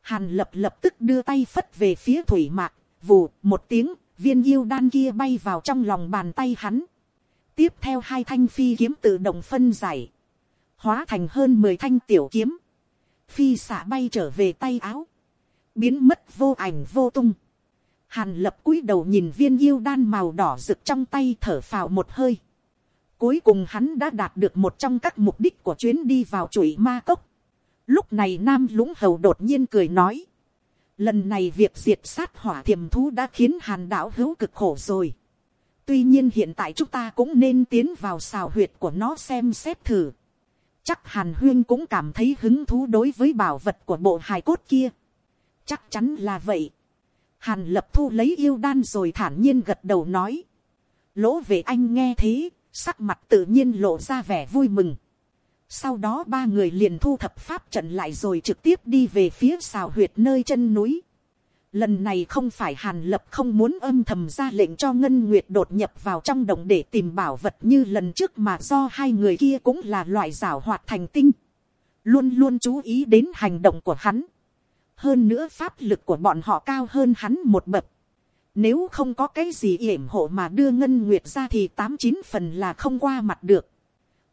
hàn lập lập tức đưa tay phất về phía thủy mạc, vù một tiếng, viên yêu đan kia bay vào trong lòng bàn tay hắn tiếp theo hai thanh phi kiếm tự động phân giải, hóa thành hơn mười thanh tiểu kiếm, phi xả bay trở về tay áo, biến mất vô ảnh vô tung. Hàn lập cúi đầu nhìn viên yêu đan màu đỏ rực trong tay thở phào một hơi. Cuối cùng hắn đã đạt được một trong các mục đích của chuyến đi vào chuỗi ma cốc. Lúc này Nam lũng hầu đột nhiên cười nói. Lần này việc diệt sát hỏa thiềm thú đã khiến hàn đảo hữu cực khổ rồi. Tuy nhiên hiện tại chúng ta cũng nên tiến vào xào huyệt của nó xem xét thử. Chắc Hàn Huyên cũng cảm thấy hứng thú đối với bảo vật của bộ hài cốt kia. Chắc chắn là vậy. Hàn lập thu lấy yêu đan rồi thản nhiên gật đầu nói. Lỗ về anh nghe thế, sắc mặt tự nhiên lộ ra vẻ vui mừng. Sau đó ba người liền thu thập pháp trận lại rồi trực tiếp đi về phía xào huyệt nơi chân núi. Lần này không phải Hàn Lập không muốn âm thầm ra lệnh cho Ngân Nguyệt đột nhập vào trong động để tìm bảo vật như lần trước mà do hai người kia cũng là loại giảo hoạt thành tinh. Luôn luôn chú ý đến hành động của hắn. Hơn nữa pháp lực của bọn họ cao hơn hắn một bậc. Nếu không có cái gì yểm hộ mà đưa Ngân Nguyệt ra thì tám chín phần là không qua mặt được.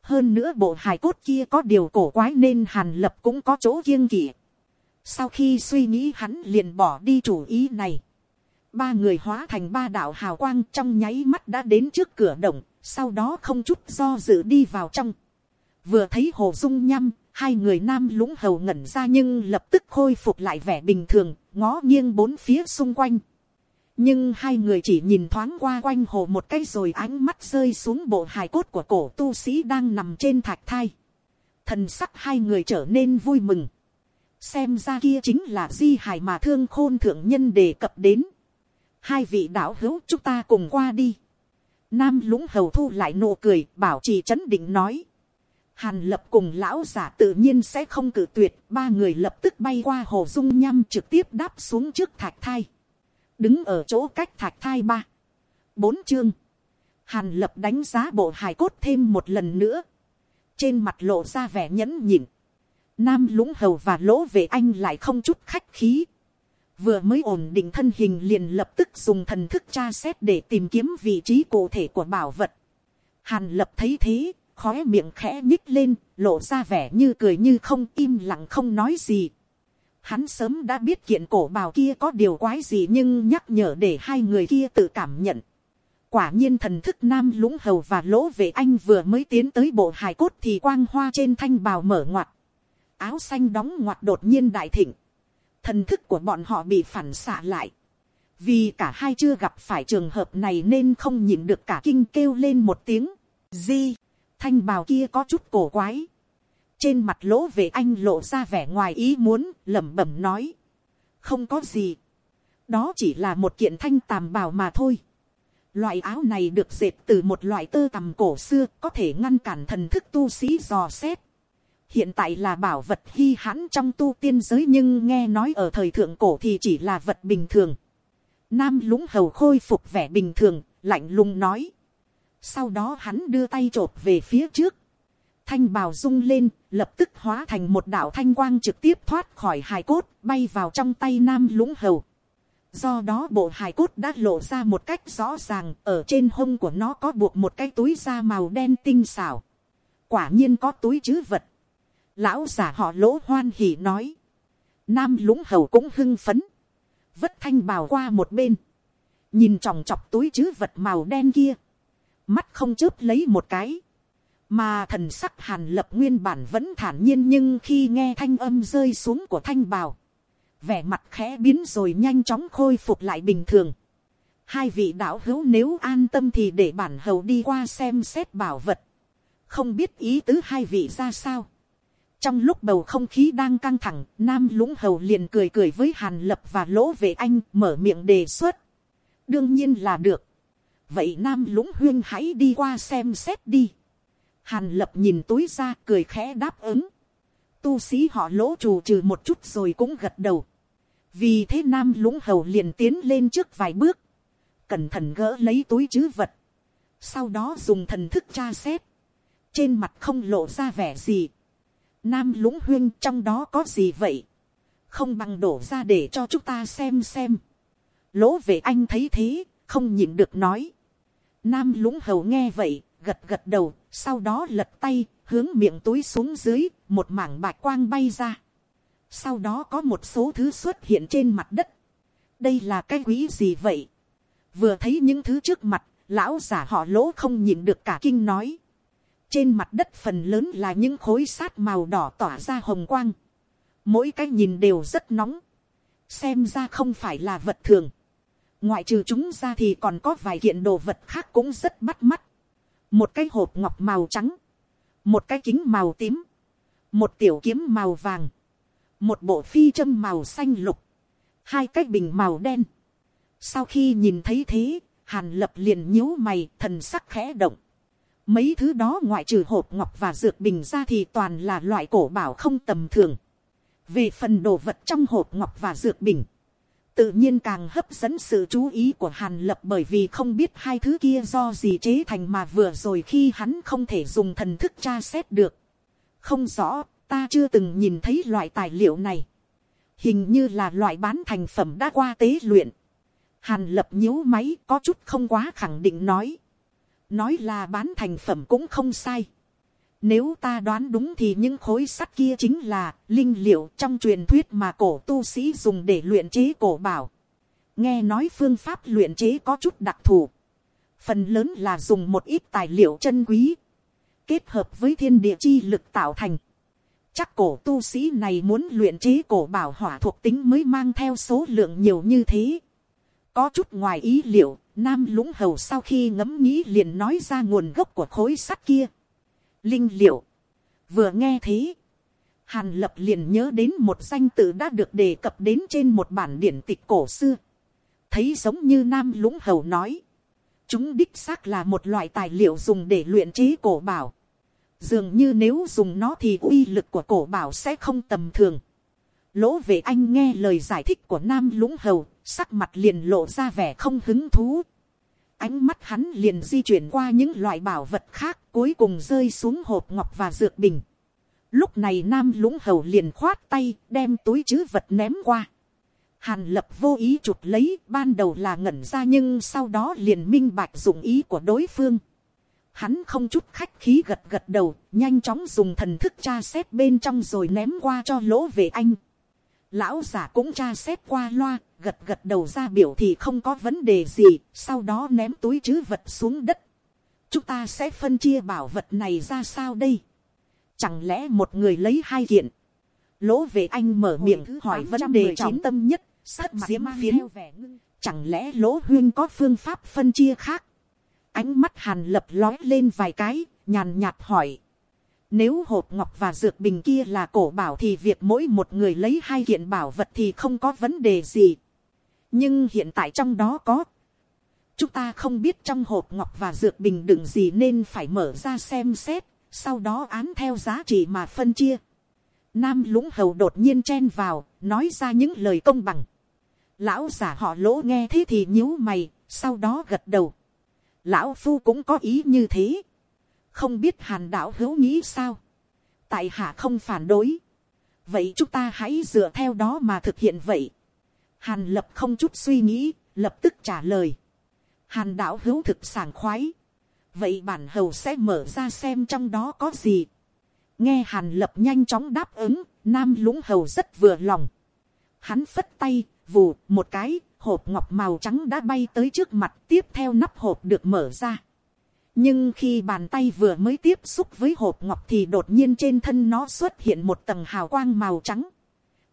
Hơn nữa bộ hài cốt kia có điều cổ quái nên Hàn Lập cũng có chỗ kiêng kỵ sau khi suy nghĩ hắn liền bỏ đi chủ ý này. Ba người hóa thành ba đạo hào quang trong nháy mắt đã đến trước cửa động, sau đó không chút do dự đi vào trong. Vừa thấy hồ dung nhăm, hai người nam lũng hầu ngẩn ra nhưng lập tức khôi phục lại vẻ bình thường, ngó nghiêng bốn phía xung quanh. Nhưng hai người chỉ nhìn thoáng qua quanh hồ một cái rồi ánh mắt rơi xuống bộ hài cốt của cổ tu sĩ đang nằm trên thạch thai. Thần sắc hai người trở nên vui mừng xem ra kia chính là di hài mà thương khôn thượng nhân đề cập đến. hai vị đạo hữu chúng ta cùng qua đi. nam lũng hầu thu lại nụ cười, bảo trì chấn định nói. hàn lập cùng lão giả tự nhiên sẽ không cử tuyệt, ba người lập tức bay qua hồ dung nhăm trực tiếp đáp xuống trước thạch thai. đứng ở chỗ cách thạch thai ba. bốn chương. hàn lập đánh giá bộ hài cốt thêm một lần nữa. trên mặt lộ ra vẻ nhẫn nhịn Nam lũng hầu và lỗ vệ anh lại không chút khách khí. Vừa mới ổn định thân hình liền lập tức dùng thần thức tra xét để tìm kiếm vị trí cụ thể của bảo vật. Hàn lập thấy thế, khóe miệng khẽ nhích lên, lộ ra vẻ như cười như không im lặng không nói gì. Hắn sớm đã biết kiện cổ bào kia có điều quái gì nhưng nhắc nhở để hai người kia tự cảm nhận. Quả nhiên thần thức nam lũng hầu và lỗ vệ anh vừa mới tiến tới bộ hài cốt thì quang hoa trên thanh bào mở ngoặt áo xanh đóng ngoặt đột nhiên đại thịnh. Thần thức của bọn họ bị phản xạ lại. Vì cả hai chưa gặp phải trường hợp này nên không nhìn được cả kinh kêu lên một tiếng. Di, thanh bào kia có chút cổ quái. Trên mặt lỗ về anh lộ ra vẻ ngoài ý muốn, lẩm bẩm nói. Không có gì. Đó chỉ là một kiện thanh tàm bào mà thôi. Loại áo này được dệt từ một loại tơ tằm cổ xưa có thể ngăn cản thần thức tu sĩ dò xét hiện tại là bảo vật hy hãn trong tu tiên giới nhưng nghe nói ở thời thượng cổ thì chỉ là vật bình thường. Nam lũng hầu khôi phục vẻ bình thường, lạnh lùng nói. Sau đó hắn đưa tay chộp về phía trước. Thanh bào rung lên, lập tức hóa thành một đạo thanh quang trực tiếp thoát khỏi hài cốt, bay vào trong tay nam lũng hầu. do đó bộ hài cốt đã lộ ra một cách rõ ràng ở trên hông của nó có buộc một cái túi da màu đen tinh xảo quả nhiên có túi chứ vật lão giả họ lỗ hoan hỉ nói nam lũng hầu cũng hưng phấn vất thanh bào qua một bên nhìn chòng chọc túi chứ vật màu đen kia mắt không chớp lấy một cái mà thần sắc hàn lập nguyên bản vẫn thản nhiên nhưng khi nghe thanh âm rơi xuống của thanh bào vẻ mặt khẽ biến rồi nhanh chóng khôi phục lại bình thường. Hai vị đạo hữu nếu an tâm thì để bản hầu đi qua xem xét bảo vật. Không biết ý tứ hai vị ra sao. Trong lúc bầu không khí đang căng thẳng, Nam Lũng Hầu liền cười cười với Hàn Lập và Lỗ Vệ Anh mở miệng đề xuất. Đương nhiên là được. Vậy Nam Lũng Huyên hãy đi qua xem xét đi. Hàn Lập nhìn túi ra cười khẽ đáp ứng. Tu sĩ họ lỗ trù trừ một chút rồi cũng gật đầu vì thế nam lũng hầu liền tiến lên trước vài bước, cẩn thận gỡ lấy túi chứ vật, sau đó dùng thần thức tra xét, trên mặt không lộ ra vẻ gì, nam lũng huyên trong đó có gì vậy, không bằng đổ ra để cho chúng ta xem xem, lỗ về anh thấy thế, không nhịn được nói, nam lũng hầu nghe vậy, gật gật đầu, sau đó lật tay, hướng miệng túi xuống dưới, một mảng bạch quang bay ra sau đó có một số thứ xuất hiện trên mặt đất. đây là cái quý gì vậy. vừa thấy những thứ trước mặt, lão giả họ lỗ không nhìn được cả kinh nói trên mặt đất phần lớn là những khối sát màu đỏ tỏa ra hồng quang. mỗi cái nhìn đều rất nóng. xem ra không phải là vật thường. ngoại trừ chúng ra thì còn có vài kiện đồ vật khác cũng rất bắt mắt. một cái hộp ngọc màu trắng, một cái kính màu tím, một tiểu kiếm màu vàng, một bộ phi châm màu xanh lục, hai cái bình màu đen. Sau khi nhìn thấy thế, hàn lập liền nhíu mày thần sắc khẽ động. Mấy thứ đó ngoại trừ hộp ngọc và dược bình ra thì toàn là loại cổ bảo không tầm thường. Về phần đồ vật trong hộp ngọc và dược bình, tự nhiên càng hấp dẫn sự chú ý của hàn lập bởi vì không biết hai thứ kia do gì chế thành mà vừa rồi khi hắn không thể dùng thần thức tra xét được. Không rõ, ta chưa từng nhìn thấy loại tài liệu này. hình như là loại bán thành phẩm đã qua tế luyện. hàn lập nhíu máy có chút không quá khẳng định nói nói là bán thành phẩm cũng không sai. Nếu ta đoán đúng thì những khối sắt kia chính là linh liệu trong truyền thuyết mà cổ tu sĩ dùng để luyện chế cổ bảo. Nghe nói phương pháp luyện chế có chút đặc thù. Phần lớn là dùng một ít tài liệu chân quý. Kết hợp với thiên địa chi lực tạo thành. Chắc cổ tu sĩ này muốn luyện chế cổ bảo hỏa thuộc tính mới mang theo số lượng nhiều như thế. Có chút ngoài ý liệu, Nam lũng hầu sau khi ngẫm nghĩ liền nói ra nguồn gốc của khối sắt kia. Linh liệu. Vừa nghe thế. Hàn lập liền nhớ đến một danh tự đã được đề cập đến trên một bản điển tịch cổ xưa. Thấy giống như Nam lũng hầu nói. Chúng đích xác là một loại tài liệu dùng để luyện chế cổ bảo dường như nếu dùng nó thì uy lực của cổ bảo sẽ không tầm thường. lỗ về anh nghe lời giải thích của nam lũng hầu, sắc mặt liền lộ ra vẻ không hứng thú. ánh mắt hắn liền di chuyển qua những loại bảo vật khác cuối cùng rơi xuống hộp ngọc và dược bình. lúc này nam lũng hầu liền khoát tay đem túi chứ vật ném qua. Hàn lập vô ý chụp lấy ban đầu là ngẩn ra nhưng sau đó liền minh bạch dụng ý của đối phương hắn không chút khách khí gật gật đầu, nhanh chóng dùng thần thức tra xét bên trong rồi ném qua cho lỗ về anh. Lão giả cũng tra xét qua loa, gật gật đầu ra biểu thì không có vấn đề gì, sau đó ném túi chứ vật xuống đất. Chúng ta sẽ phân chia bảo vật này ra sao đây? Chẳng lẽ một người lấy hai kiện? Lỗ về anh mở miệng hỏi vấn đề trọng tâm nhất, sát mặt phiến. Chẳng lẽ lỗ huyên có phương pháp phân chia khác? Ánh mắt hàn lập lói lên vài cái, nhàn nhạt hỏi. Nếu hộp ngọc và dược bình kia là cổ bảo thì việc mỗi một người lấy hai kiện bảo vật thì không có vấn đề gì. Nhưng hiện tại trong đó có. Chúng ta không biết trong hộp ngọc và dược bình đựng gì nên phải mở ra xem xét. Sau đó án theo giá trị mà phân chia. Nam lũng hầu đột nhiên chen vào, nói ra những lời công bằng. Lão giả họ lỗ nghe thế thì nhíu mày, sau đó gật đầu lão phu cũng có ý như thế, không biết hàn đạo hữu nghĩ sao, tại hạ không phản đối, vậy chúng ta hãy dựa theo đó mà thực hiện vậy. Hàn lập không chút suy nghĩ, lập tức trả lời. Hàn đạo hữu thực sảng khoái. Vậy bản hầu sẽ mở ra xem trong đó có gì. Nghe hàn lập nhanh chóng đáp ứng, nam lũng hầu rất vừa lòng. Hắn phất tay, vù một cái, hộp ngọc màu trắng đã bay tới trước mặt tiếp theo nắp hộp được mở ra. Nhưng khi bàn tay vừa mới tiếp xúc với hộp ngọc thì đột nhiên trên thân nó xuất hiện một tầng hào quang màu trắng.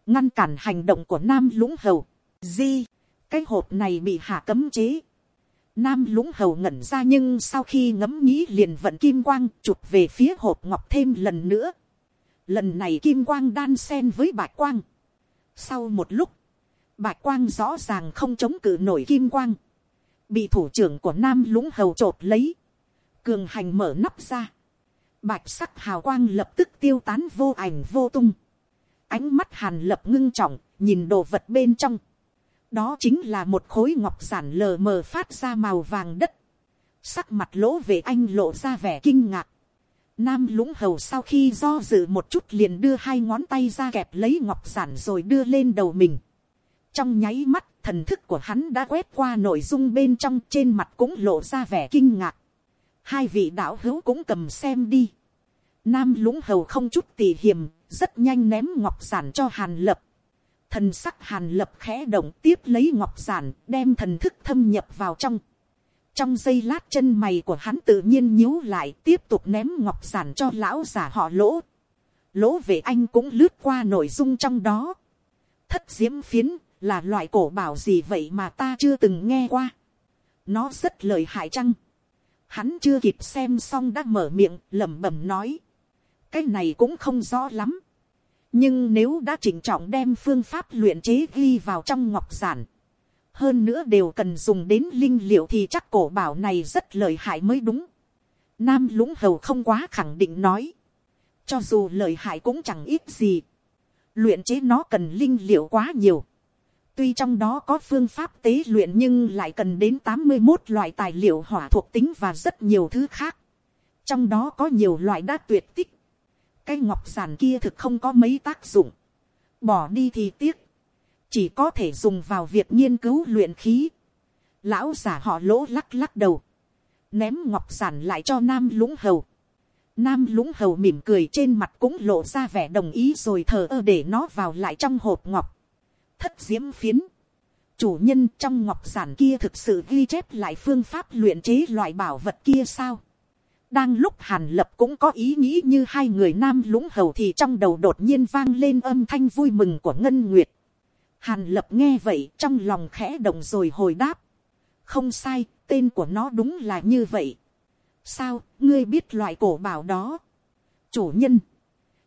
Ngăn cản hành động của nam lũng hầu. Di, cái hộp này bị hạ cấm chế. Nam lũng hầu ngẩn ra nhưng sau khi ngẫm nghĩ liền vận kim quang chụp về phía hộp ngọc thêm lần nữa. Lần này kim quang đan xen với bạch quang. Sau một lúc, bạch quang rõ ràng không chống cự nổi kim quang. Bị thủ trưởng của Nam lũng hầu chộp lấy. Cường hành mở nắp ra. Bạch sắc hào quang lập tức tiêu tán vô ảnh vô tung. Ánh mắt hàn lập ngưng trọng, nhìn đồ vật bên trong đó chính là một khối ngọc giản lờ mờ phát ra màu vàng đất. Sắc mặt lỗ về anh lộ ra vẻ kinh ngạc. Nam lũng hầu sau khi do dự một chút liền đưa hai ngón tay ra kẹp lấy ngọc giản rồi đưa lên đầu mình. Trong nháy mắt, thần thức của hắn đã quét qua nội dung bên trong trên mặt cũng lộ ra vẻ kinh ngạc. Hai vị đạo hữu cũng cầm xem đi. Nam lũng hầu không chút tỉ hiểm, rất nhanh ném ngọc giản cho hàn lập thần sắc hàn lập khẽ động tiếp lấy ngọc giản đem thần thức thâm nhập vào trong. trong giây lát chân mày của hắn tự nhiên nhíu lại tiếp tục ném ngọc giản cho lão giả họ lỗ. lỗ về anh cũng lướt qua nội dung trong đó. thất diễm phiến là loại cổ bảo gì vậy mà ta chưa từng nghe qua. nó rất lợi hại chăng hắn chưa kịp xem xong đã mở miệng lẩm bẩm nói. cái này cũng không rõ lắm nhưng nếu đã chỉnh trọng đem phương pháp luyện chế ghi vào trong ngọc giản, hơn nữa đều cần dùng đến linh liệu thì chắc cổ bảo này rất lợi hại mới đúng. Nam lũng hầu không quá khẳng định nói, cho dù lợi hại cũng chẳng ít gì, luyện chế nó cần linh liệu quá nhiều. Tuy trong đó có phương pháp tế luyện nhưng lại cần đến tám mươi một loại tài liệu hỏa thuộc tính và rất nhiều thứ khác. Trong đó có nhiều loại đã tuyệt tích cái ngọc giản kia thực không có mấy tác dụng, bỏ đi thì tiếc, chỉ có thể dùng vào việc nghiên cứu luyện khí. Lão giả họ lỗ lắc lắc đầu, ném ngọc giản lại cho nam lũng hầu. Nam lũng hầu mỉm cười trên mặt cũng lộ ra vẻ đồng ý rồi thờ ơ để nó vào lại trong hộp ngọc. Thất diễm phiến. Chủ nhân trong ngọc giản kia thực sự ghi chép lại phương pháp luyện chế loại bảo vật kia sao? đang lúc hàn lập cũng có ý nghĩ như hai người nam lũng hầu thì trong đầu đột nhiên vang lên âm thanh vui mừng của ngân nguyệt. hàn lập nghe vậy trong lòng khẽ động rồi hồi đáp. không sai, tên của nó đúng là như vậy. sao, ngươi biết loại cổ bảo đó. chủ nhân,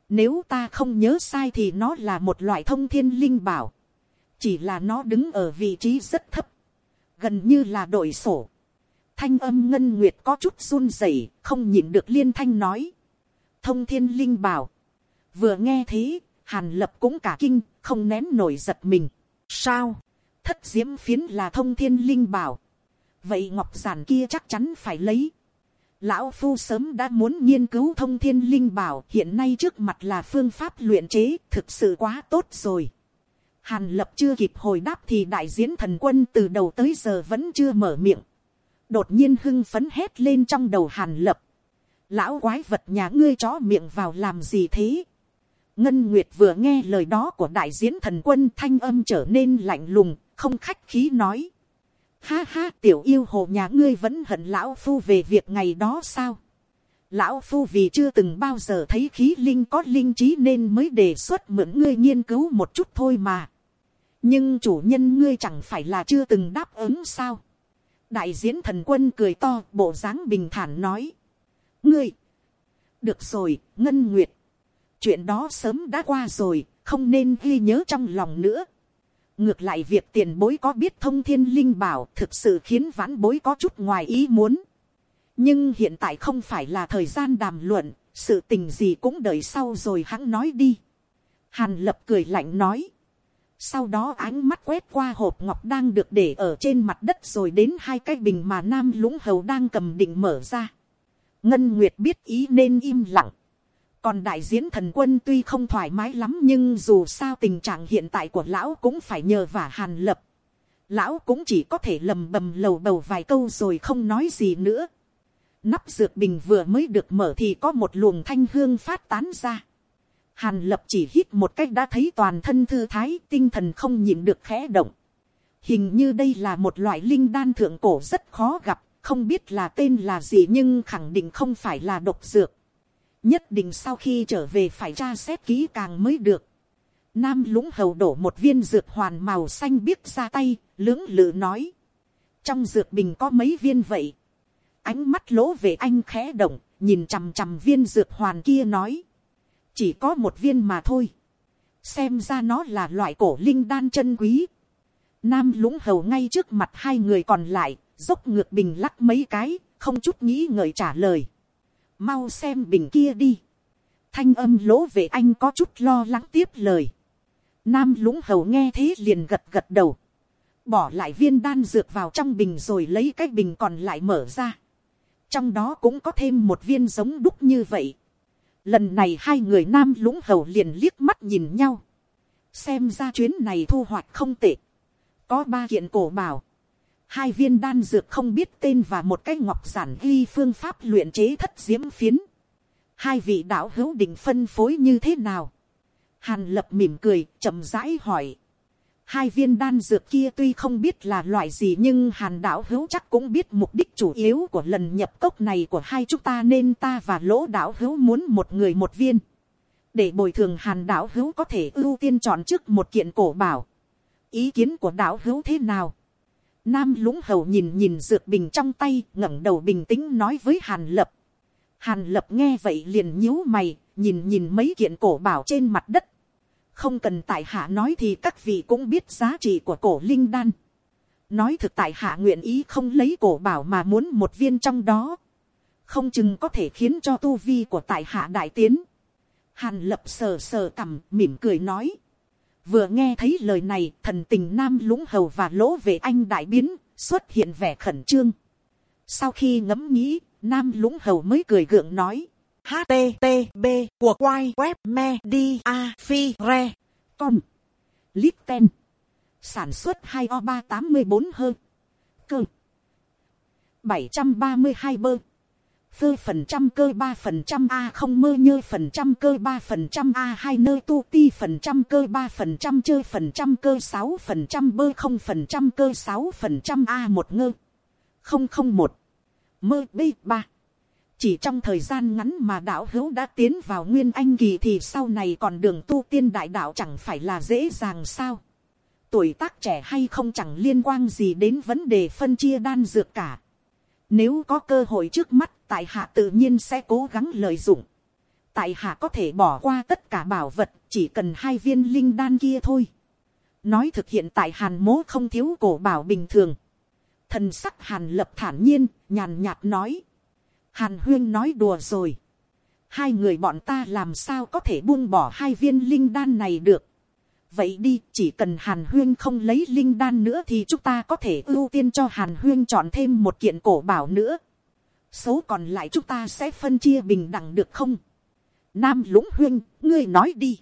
nếu ta không nhớ sai thì nó là một loại thông thiên linh bảo chỉ là nó đứng ở vị trí rất thấp, gần như là đội sổ thanh âm ngân nguyệt có chút run rẩy không nhịn được liên thanh nói. thông thiên linh bảo. vừa nghe thế, hàn lập cũng cả kinh, không nén nổi giật mình. sao, thất diễm phiến là thông thiên linh bảo. vậy ngọc giản kia chắc chắn phải lấy. lão phu sớm đã muốn nghiên cứu thông thiên linh bảo, hiện nay trước mặt là phương pháp luyện chế, thực sự quá tốt rồi. Hàn lập chưa kịp hồi đáp thì đại diễn thần quân từ đầu tới giờ vẫn chưa mở miệng đột nhiên hưng phấn hét lên trong đầu hàn lập. lão quái vật nhà ngươi chó miệng vào làm gì thế. ngân nguyệt vừa nghe lời đó của đại diễn thần quân thanh âm trở nên lạnh lùng, không khách khí nói. ha ha tiểu yêu hồ nhà ngươi vẫn hận lão phu về việc ngày đó sao. lão phu vì chưa từng bao giờ thấy khí linh có linh trí nên mới đề xuất mượn ngươi nghiên cứu một chút thôi mà nhưng chủ nhân ngươi chẳng phải là chưa từng đáp ứng sao đại diễn thần quân cười to bộ dáng bình thản nói. ngươi, được rồi, ngân nguyệt, chuyện đó sớm đã qua rồi, không nên ghi nhớ trong lòng nữa. ngược lại việc tiền bối có biết thông thiên linh bảo thực sự khiến vãn bối có chút ngoài ý muốn. nhưng hiện tại không phải là thời gian đàm luận, sự tình gì cũng đợi sau rồi hắn nói đi. hàn lập cười lạnh nói sau đó ánh mắt quét qua hộp ngọc đang được để ở trên mặt đất rồi đến hai cái bình mà nam lũng hầu đang cầm định mở ra. ngân nguyệt biết ý nên im lặng. còn đại diễn thần quân tuy không thoải mái lắm nhưng dù sao tình trạng hiện tại của lão cũng phải nhờ vả hàn lập. Lão cũng chỉ có thể lầm bầm lầu bầu vài câu rồi không nói gì nữa. Nắp dược bình vừa mới được mở thì có một luồng thanh hương phát tán ra. Hàn lập chỉ hít một cách đã thấy toàn thân thư thái tinh thần không nhịn được khẽ động. Hình như đây là một loại linh đan thượng cổ rất khó gặp, không biết là tên là gì nhưng khẳng định không phải là độc dược. Nhất định sau khi trở về phải tra xét kỹ càng mới được. Nam lũng hầu đổ một viên dược hoàn màu xanh biếc ra tay, lưỡng lự nói. Trong dược bình có mấy viên vậy. Ánh mắt lỗ về anh khẽ động, nhìn chằm chằm viên dược hoàn kia nói. Chỉ có một viên mà thôi. Xem ra nó là loại cổ linh đan chân quý. Nam lũng hầu ngay trước mặt hai người còn lại, dốc ngược bình lắc mấy cái, không chút nghĩ ngợi trả lời. Mau xem bình kia đi. Thanh âm lỗ về anh có chút lo lắng tiếp lời. Nam lũng hầu nghe thế liền gật gật đầu. Bỏ lại viên đan dược vào trong bình rồi lấy cái bình còn lại mở ra. Trong đó cũng có thêm một viên giống đúc như vậy. Lần này hai người nam lũng hầu liền liếc mắt nhìn nhau. Xem ra chuyến này thu hoạch không tệ. Có ba kiện cổ bảo. Hai viên đan dược không biết tên và một cái ngọc giản ghi phương pháp luyện chế thất diễm phiến. Hai vị đạo hữu định phân phối như thế nào? Hàn lập mỉm cười, chậm rãi hỏi. Hai viên đan dược kia tuy không biết là loại gì nhưng hàn đảo hữu chắc cũng biết mục đích chủ yếu của lần nhập cốc này của hai chúng ta nên ta và lỗ đảo hữu muốn một người một viên. Để bồi thường hàn đảo hữu có thể ưu tiên chọn trước một kiện cổ bảo. Ý kiến của đảo hữu thế nào? Nam lũng hầu nhìn nhìn dược bình trong tay ngẩng đầu bình tĩnh nói với hàn lập. Hàn lập nghe vậy liền nhíu mày, nhìn nhìn mấy kiện cổ bảo trên mặt đất không cần tại hạ nói thì các vị cũng biết giá trị của cổ linh đan. nói thực tại hạ nguyện ý không lấy cổ bảo mà muốn một viên trong đó. không chừng có thể khiến cho tu vi của tại hạ đại tiến. hàn lập sờ sờ cằm, mỉm cười nói. vừa nghe thấy lời này, thần tình nam lũng hầu và lỗ về anh đại biến, xuất hiện vẻ khẩn trương. sau khi ngẫm nghĩ, nam lũng hầu mới cười gượng nói http của quai web mediafire com lipten sản xuất hai o ba tám mươi bốn hơn cơ bảy trăm ba mươi hai bơ phơ phần trăm cơ ba phần trăm a không mơ nhơ phần trăm cơ ba phần trăm a hai nơi tu ti phần trăm cơ ba phần trăm chơi phần trăm cơ sáu phần trăm bơ không phần trăm cơ sáu phần trăm a một ngơ không không một mơ b ba chỉ trong thời gian ngắn mà đạo hữu đã tiến vào nguyên anh kỳ thì sau này còn đường tu tiên đại đạo chẳng phải là dễ dàng sao. Tuổi tác trẻ hay không chẳng liên quan gì đến vấn đề phân chia đan dược cả. Nếu có cơ hội trước mắt, tại hạ tự nhiên sẽ cố gắng lợi dụng. Tại hạ có thể bỏ qua tất cả bảo vật, chỉ cần hai viên linh đan kia thôi. Nói thực hiện tại hàn mố không thiếu cổ bảo bình thường. Thần sắc hàn lập thản nhiên, nhàn nhạt nói Hàn huyên nói đùa rồi. Hai người bọn ta làm sao có thể buông bỏ hai viên linh đan này được. Vậy đi, chỉ cần Hàn huyên không lấy linh đan nữa thì chúng ta có thể ưu tiên cho Hàn huyên chọn thêm một kiện cổ bảo nữa. Số còn lại chúng ta sẽ phân chia bình đẳng được không? Nam lũng huyên, ngươi nói đi.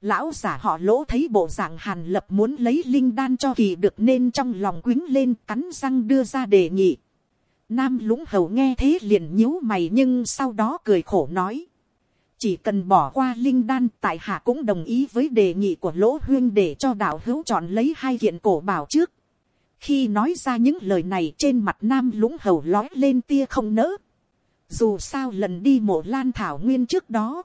Lão giả họ lỗ thấy bộ dạng hàn lập muốn lấy linh đan cho kỳ được nên trong lòng quính lên cắn răng đưa ra đề nghị. Nam lũng hầu nghe thế liền nhíu mày nhưng sau đó cười khổ nói. Chỉ cần bỏ qua linh đan, tại hạ cũng đồng ý với đề nghị của lỗ huyên để cho đạo hữu chọn lấy hai kiện cổ bảo trước. Khi nói ra những lời này, trên mặt nam lũng hầu lói lên tia không nỡ. Dù sao lần đi mộ lan thảo nguyên trước đó.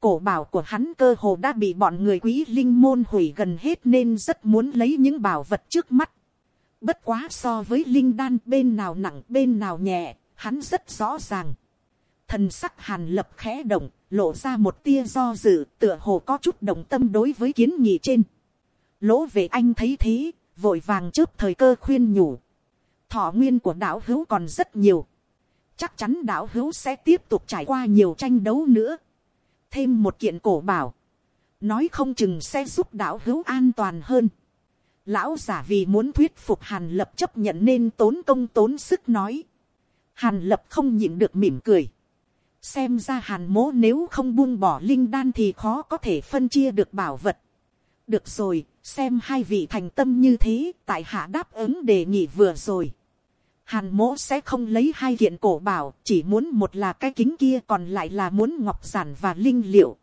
Cổ bảo của hắn cơ hồ đã bị bọn người quý linh môn hủy gần hết nên rất muốn lấy những bảo vật trước mắt. Bất quá so với linh đan bên nào nặng bên nào nhẹ, hắn rất rõ ràng. Thần sắc hàn lập khẽ động, lộ ra một tia do dự, tựa hồ có chút động tâm đối với kiến nghị trên. Lỗ về anh thấy thế, vội vàng trước thời cơ khuyên nhủ. Thọ nguyên của đạo hữu còn rất nhiều. Chắc chắn đạo hữu sẽ tiếp tục trải qua nhiều tranh đấu nữa. Thêm một kiện cổ bảo. Nói không chừng sẽ giúp đạo hữu an toàn hơn. Lão giả vì muốn thuyết phục Hàn Lập chấp nhận nên tốn công tốn sức nói. Hàn Lập không nhịn được mỉm cười. xem ra hàn mố nếu không buông bỏ linh đan thì khó có thể phân chia được bảo vật. được rồi, xem hai vị thành tâm như thế, tại hạ đáp ứng đề nghị vừa rồi. Hàn mỗ sẽ không lấy hai kiện cổ bảo, chỉ muốn một là cái kính kia còn lại là muốn ngọc giản và linh liệu.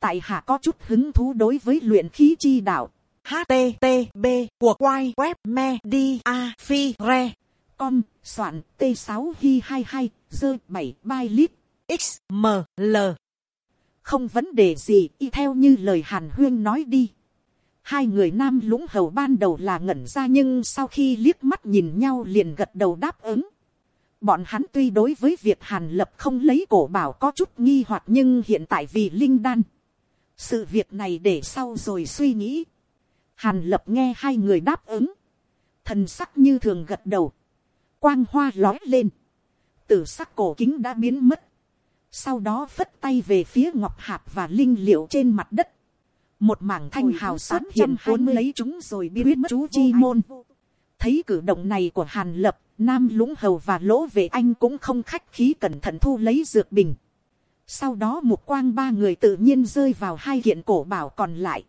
Tại hạ có chút hứng thú đối với luyện khí chi đạo http của quay web me đi a phi re Com soạn T6 hi 22 dơ 7 bai lít XML. Không vấn đề gì, y theo như lời Hàn Huyên nói đi. Hai người nam lũng hầu ban đầu là ngẩn ra nhưng sau khi liếc mắt nhìn nhau liền gật đầu đáp ứng. Bọn hắn tuy đối với việc Hàn Lập không lấy cổ bảo có chút nghi hoặc nhưng hiện tại vì Linh Đan. Sự việc này để sau rồi suy nghĩ. Hàn Lập nghe hai người đáp ứng. Thần sắc như thường gật đầu. Quang hoa lói lên. Tử sắc cổ kính đã biến mất. Sau đó phất tay về phía ngọc hạp và linh liệu trên mặt đất một mảng thanh hào xuất hiện cuốn lấy chúng rồi biết chú chi môn. thấy cử động này của hàn lập, nam lũng hầu và lỗ vệ anh cũng không khách khí cẩn thận thu lấy dược bình. sau đó một quang ba người tự nhiên rơi vào hai kiện cổ bảo còn lại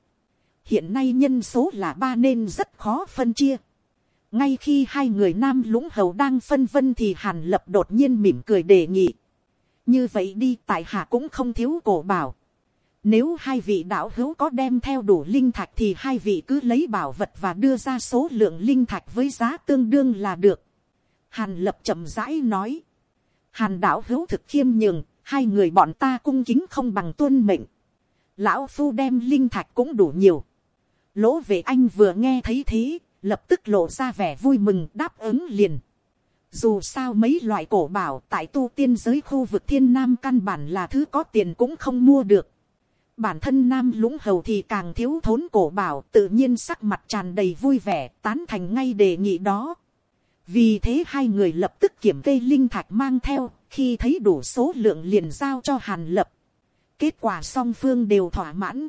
hiện nay nhân số là ba nên rất khó phân chia. ngay khi hai người nam lũng hầu đang phân vân thì hàn lập đột nhiên mỉm cười đề nghị. như vậy đi tại hạ cũng không thiếu cổ bảo nếu hai vị đạo hữu có đem theo đủ linh thạch thì hai vị cứ lấy bảo vật và đưa ra số lượng linh thạch với giá tương đương là được. Hàn lập chậm rãi nói. Hàn đạo hữu thực khiêm nhường, hai người bọn ta cung kính không bằng tuân mệnh. Lão phu đem linh thạch cũng đủ nhiều. Lỗ về anh vừa nghe thấy thế, lập tức lộ ra vẻ vui mừng đáp ứng liền. Dù sao mấy loại cổ bảo tại tu tiên giới khu vực thiên nam căn bản là thứ có tiền cũng không mua được Bản thân nam lũng hầu thì càng thiếu thốn cổ bảo tự nhiên sắc mặt tràn đầy vui vẻ tán thành ngay đề nghị đó. Vì thế hai người lập tức kiểm cây linh thạch mang theo khi thấy đủ số lượng liền giao cho hàn lập. Kết quả song phương đều thỏa mãn.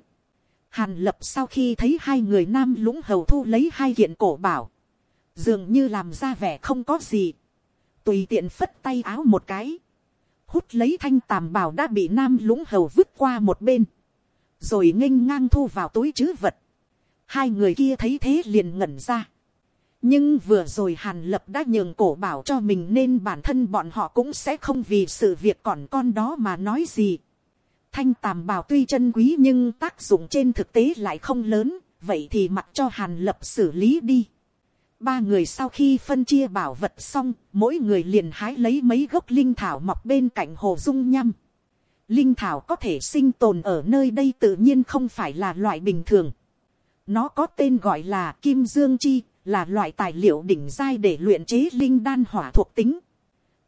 Hàn lập sau khi thấy hai người nam lũng hầu thu lấy hai kiện cổ bảo. Dường như làm ra vẻ không có gì. Tùy tiện phất tay áo một cái. Hút lấy thanh tàm bảo đã bị nam lũng hầu vứt qua một bên rồi nghênh ngang thu vào túi chứ vật. Hai người kia thấy thế liền ngẩn ra. Nhưng vừa rồi Hàn Lập đã nhường cổ bảo cho mình nên bản thân bọn họ cũng sẽ không vì sự việc còn con đó mà nói gì. Thanh tàm bào tuy chân quý nhưng tác dụng trên thực tế lại không lớn, vậy thì mặc cho Hàn Lập xử lý đi. Ba người sau khi phân chia bảo vật xong, mỗi người liền hái lấy mấy gốc linh thảo mọc bên cạnh hồ dung nhăm. Linh thảo có thể sinh tồn ở nơi đây tự nhiên không phải là loại bình thường. Nó có tên gọi là kim dương chi, là loại tài liệu đỉnh giai để luyện chế linh đan hỏa thuộc tính.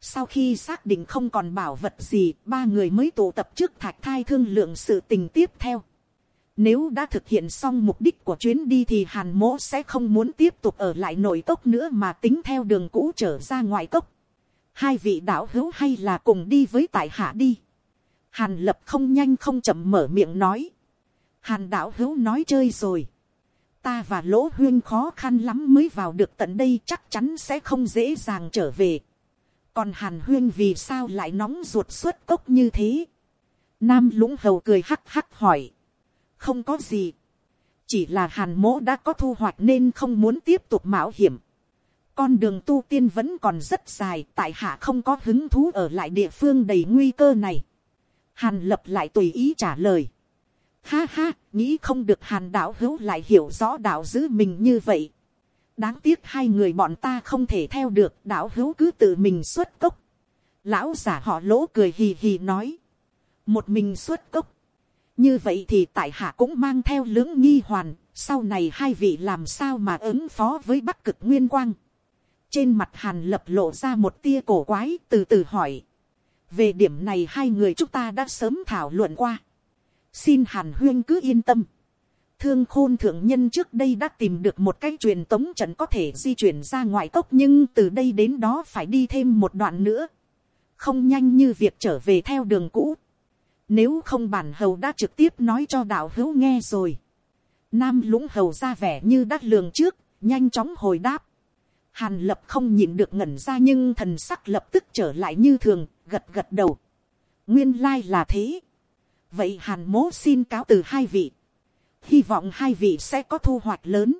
Sau khi xác định không còn bảo vật gì, ba người mới tụ tập trước thạch thai thương lượng sự tình tiếp theo. Nếu đã thực hiện xong mục đích của chuyến đi thì hàn mỗ sẽ không muốn tiếp tục ở lại nội cốc nữa mà tính theo đường cũ trở ra ngoài cốc. Hai vị đạo hữu hay là cùng đi với tại hạ đi. Hàn lập không nhanh không chậm mở miệng nói. Hàn đạo hữu nói chơi rồi. Ta và lỗ huyên khó khăn lắm mới vào được tận đây chắc chắn sẽ không dễ dàng trở về. Còn hàn huyên vì sao lại nóng ruột suốt cốc như thế? Nam lũng hầu cười hắc hắc hỏi. Không có gì. Chỉ là hàn mỗ đã có thu hoạch nên không muốn tiếp tục mạo hiểm. Con đường tu tiên vẫn còn rất dài, tại hạ không có hứng thú ở lại địa phương đầy nguy cơ này. Hàn lập lại tùy ý trả lời. Ha ha, nghĩ không được hàn đạo hữu lại hiểu rõ đạo giữ mình như vậy. Đáng tiếc hai người bọn ta không thể theo được, đạo hữu cứ tự mình xuất cốc. Lão giả họ lỗ cười hì hì nói. Một mình xuất cốc. Như vậy thì tại hạ cũng mang theo lưỡng nghi hoàn. Sau này hai vị làm sao mà ứng phó với bắc cực nguyên quang. Trên mặt hàn lập lộ ra một tia cổ quái, từ từ hỏi về điểm này hai người chúng ta đã sớm thảo luận qua. xin hàn huyên cứ yên tâm thương khôn thượng nhân trước đây đã tìm được một cái truyền tống trận có thể di chuyển ra ngoài cốc nhưng từ đây đến đó phải đi thêm một đoạn nữa. không nhanh như việc trở về theo đường cũ. nếu không bản hầu đã trực tiếp nói cho đạo hữu nghe rồi. nam lũng hầu ra vẻ như đắt lường trước, nhanh chóng hồi đáp. Hàn lập không nhịn được ngẩn ra nhưng thần sắc lập tức trở lại như thường, gật gật đầu. nguyên lai là thế. vậy hàn mố xin cáo từ hai vị hy vọng hai vị sẽ có thu hoạch lớn.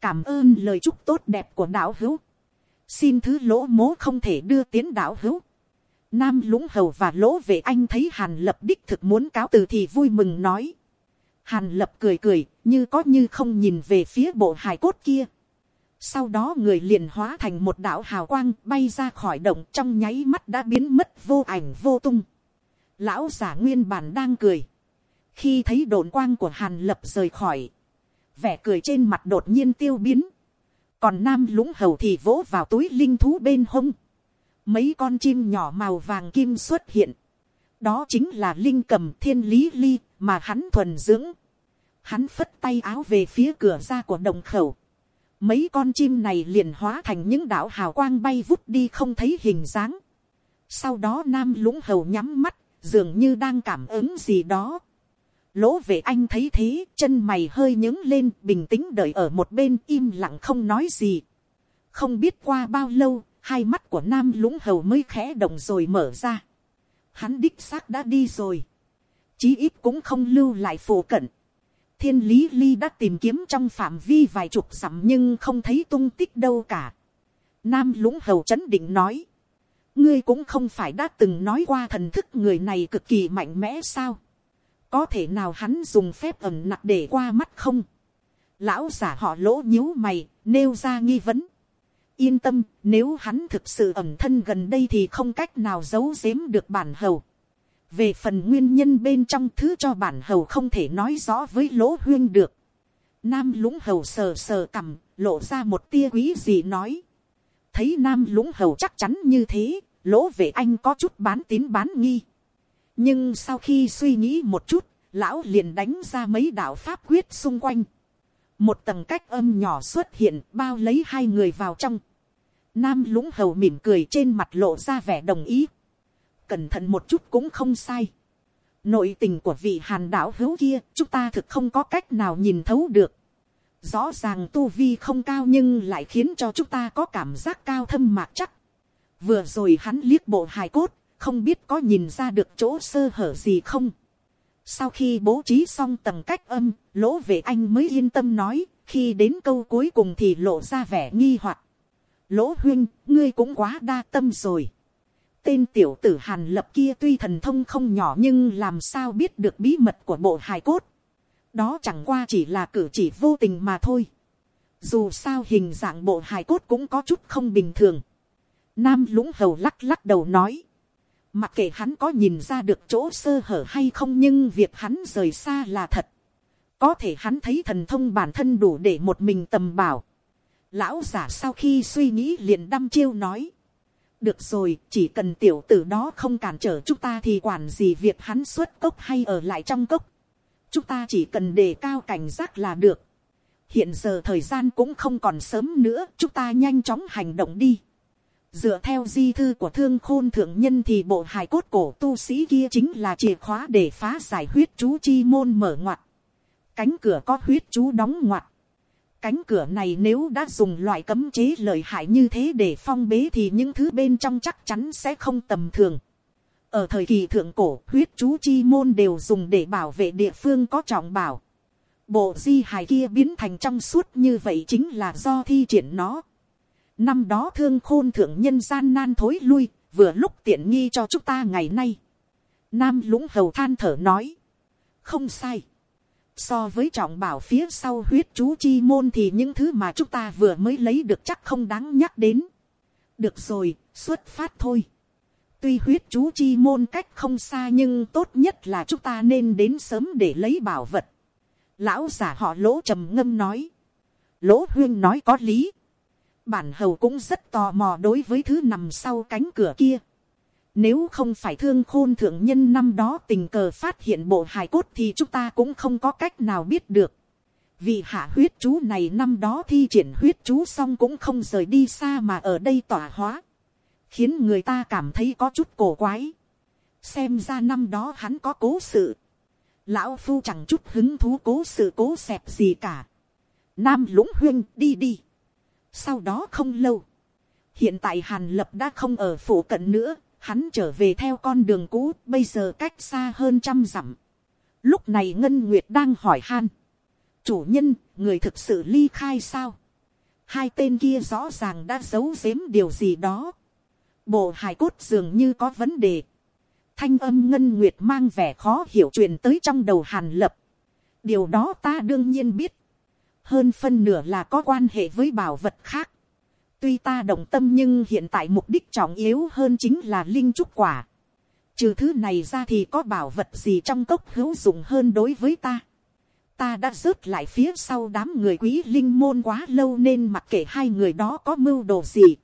cảm ơn lời chúc tốt đẹp của đạo hữu. xin thứ lỗ mố không thể đưa tiến đạo hữu. Nam lũng hầu và lỗ vệ anh thấy hàn lập đích thực muốn cáo từ thì vui mừng nói. Hàn lập cười cười, như có như không nhìn về phía bộ hài cốt kia. Sau đó người liền hóa thành một đạo hào quang bay ra khỏi động trong nháy mắt đã biến mất vô ảnh vô tung. Lão giả nguyên bản đang cười. Khi thấy đồn quang của hàn lập rời khỏi. Vẻ cười trên mặt đột nhiên tiêu biến. Còn nam lũng hầu thì vỗ vào túi linh thú bên hông. Mấy con chim nhỏ màu vàng kim xuất hiện. Đó chính là linh cầm thiên lý ly mà hắn thuần dưỡng. Hắn phất tay áo về phía cửa ra của đồng khẩu mấy con chim này liền hóa thành những đạo hào quang bay vút đi không thấy hình dáng. Sau đó nam lũng hầu nhắm mắt, dường như đang cảm ứng gì đó. Lỗ vệ anh thấy thế, chân mày hơi nhướng lên, bình tĩnh đợi ở một bên im lặng không nói gì. Không biết qua bao lâu, hai mắt của nam lũng hầu mới khẽ động rồi mở ra. Hắn đích xác đã đi rồi. Chí ít cũng không lưu lại phổ cận thiên lý ly đã tìm kiếm trong phạm vi vài chục dặm nhưng không thấy tung tích đâu cả. Nam lũng hầu chấn định nói. ngươi cũng không phải đã từng nói qua thần thức người này cực kỳ mạnh mẽ sao có thể nào hắn dùng phép ẩm nặc để qua mắt không. lão giả họ lỗ nhíu mày, nêu ra nghi vấn. yên tâm, nếu hắn thực sự ẩm thân gần đây thì không cách nào giấu giếm được bản hầu về phần nguyên nhân bên trong thứ cho bản hầu không thể nói rõ với lỗ huyên được. Nam lũng hầu sờ sờ cằm, lộ ra một tia quý gì nói. Thấy nam lũng hầu chắc chắn như thế, lỗ về anh có chút bán tín bán nghi. Nhưng sau khi suy nghĩ một chút, lão liền đánh ra mấy đạo pháp quyết xung quanh. Một tầng cách âm nhỏ xuất hiện bao lấy hai người vào trong. Nam lũng hầu mỉm cười trên mặt lộ ra vẻ đồng ý cẩn thận một chút cũng không sai. Nội tình của vị hàn đảo hữu kia, chúng ta thực không có cách nào nhìn thấu được. Rõ ràng tu vi không cao nhưng lại khiến cho chúng ta có cảm giác cao thâm mạc chắc. Vừa rồi hắn liếc bộ hài cốt, không biết có nhìn ra được chỗ sơ hở gì không. Sau khi bố trí xong tầng cách âm, lỗ về anh mới yên tâm nói, khi đến câu cuối cùng thì lộ ra vẻ nghi hoặc. Lỗ huyên, ngươi cũng quá đa tâm rồi tên tiểu tử hàn lập kia tuy thần thông không nhỏ nhưng làm sao biết được bí mật của bộ hài cốt. đó chẳng qua chỉ là cử chỉ vô tình mà thôi. dù sao hình dạng bộ hài cốt cũng có chút không bình thường. nam lũng hầu lắc lắc đầu nói mặc kệ hắn có nhìn ra được chỗ sơ hở hay không nhưng việc hắn rời xa là thật. có thể hắn thấy thần thông bản thân đủ để một mình tầm bảo. lão giả sau khi suy nghĩ liền đăm chiêu nói được rồi, chỉ cần tiểu tử đó không cản trở chúng ta thì quản gì việc hắn xuất cốc hay ở lại trong cốc. Chúng ta chỉ cần đề cao cảnh giác là được. Hiện giờ thời gian cũng không còn sớm nữa, chúng ta nhanh chóng hành động đi. Dựa theo di thư của thương khôn thượng nhân thì bộ hài cốt cổ tu sĩ kia chính là chìa khóa để phá giải huyết chú chi môn mở ngoặt. Cánh cửa có huyết chú đóng ngoặt Cánh cửa này nếu đã dùng loại cấm chế lợi hại như thế để phong bế thì những thứ bên trong chắc chắn sẽ không tầm thường. Ở thời kỳ thượng cổ, huyết chú chi môn đều dùng để bảo vệ địa phương có trọng bảo. Bộ di hài kia biến thành trong suốt như vậy chính là do thi triển nó. Năm đó thương khôn thượng nhân gian nan thối lui, vừa lúc tiện nghi cho chúng ta ngày nay. Nam lũng hầu than thở nói. Không sai So với trọng bảo phía sau huyết chú chi môn thì những thứ mà chúng ta vừa mới lấy được chắc không đáng nhắc đến. Được rồi, xuất phát thôi. Tuy huyết chú chi môn cách không xa nhưng tốt nhất là chúng ta nên đến sớm để lấy bảo vật. Lão giả họ lỗ trầm ngâm nói. Lỗ huyên nói có lý. Bản hầu cũng rất tò mò đối với thứ nằm sau cánh cửa kia. Nếu không phải thương khôn thượng nhân năm đó tình cờ phát hiện bộ hài cốt thì chúng ta cũng không có cách nào biết được. Vì hạ huyết chú này năm đó thi triển huyết chú xong cũng không rời đi xa mà ở đây tỏa hóa. Khiến người ta cảm thấy có chút cổ quái. Xem ra năm đó hắn có cố sự. Lão Phu chẳng chút hứng thú cố sự cố xẹp gì cả. Nam lũng huyên đi đi. Sau đó không lâu. Hiện tại Hàn Lập đã không ở phủ cận nữa hắn trở về theo con đường cũ, bây giờ cách xa hơn trăm dặm. Lúc này Ngân Nguyệt đang hỏi han. Chủ nhân, người thực sự ly khai sao? Hai tên kia rõ ràng đã giấu giếm điều gì đó. Bộ hài cốt dường như có vấn đề. Thanh âm Ngân Nguyệt mang vẻ khó hiểu truyền tới trong đầu Hàn Lập. Điều đó ta đương nhiên biết. Hơn phân nửa là có quan hệ với bảo vật khác. Tuy ta động tâm nhưng hiện tại mục đích trọng yếu hơn chính là linh trúc quả. Trừ thứ này ra thì có bảo vật gì trong cốc hữu dụng hơn đối với ta. Ta đã rớt lại phía sau đám người quý linh môn quá lâu nên mặc kệ hai người đó có mưu đồ gì.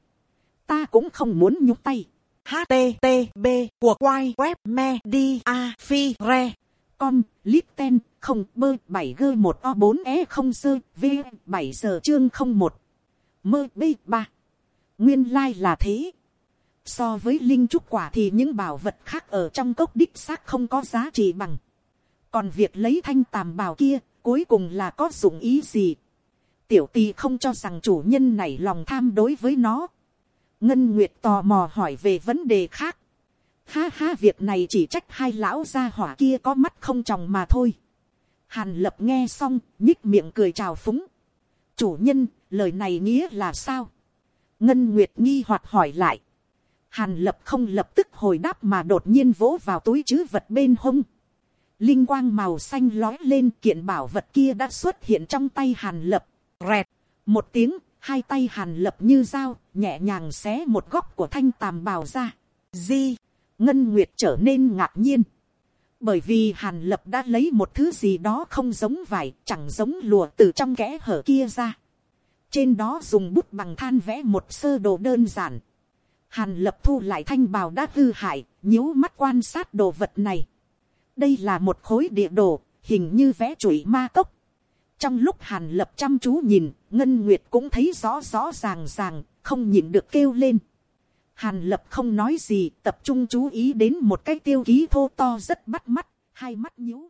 Ta cũng không muốn nhúc tay. HTTB của quay web me đi a phi re com lip ten, không, bơ, bảy g một, o bốn e không, sơ, v, bảy giờ, chương không một. Mơ b ba. Nguyên lai là thế. So với linh trúc quả thì những bảo vật khác ở trong cốc đích xác không có giá trị bằng. Còn việc lấy thanh tàm bào kia, cuối cùng là có dụng ý gì? Tiểu tì không cho rằng chủ nhân này lòng tham đối với nó. Ngân nguyệt tò mò hỏi về vấn đề khác ha ha, việc này chỉ trách hai lão gia hỏa kia có mắt không tròng mà thôi. Hàn lập nghe xong, nhích miệng cười chào phúng. Chủ nhân, lời này nghĩa là sao? Ngân nguyệt nghi hoặc hỏi lại. Hàn lập không lập tức hồi đáp mà đột nhiên vỗ vào túi chứ vật bên hông. Linh quang màu xanh lói lên, kiện bảo vật kia đã xuất hiện trong tay hàn lập. Rẹt. Một tiếng, hai tay hàn lập như dao, nhẹ nhàng xé một góc của thanh tàm bào ra. Di ngân nguyệt trở nên ngạc nhiên. Bởi vì hàn lập đã lấy một thứ gì đó không giống vải, chẳng giống lùa từ trong kẽ hở kia ra. Trên đó dùng bút bằng than vẽ một sơ đồ đơn giản. Hàn lập thu lại thanh bào đã hư hại, nhíu mắt quan sát đồ vật này. Đây là một khối địa đồ, hình như vẽ chuỗi ma cốc. Trong lúc hàn lập chăm chú nhìn, ngân nguyệt cũng thấy rõ rõ ràng ràng, không nhìn được kêu lên hàn lập không nói gì, tập trung chú ý đến một cái tiêu ký thô to rất bắt mắt, hai mắt nhíu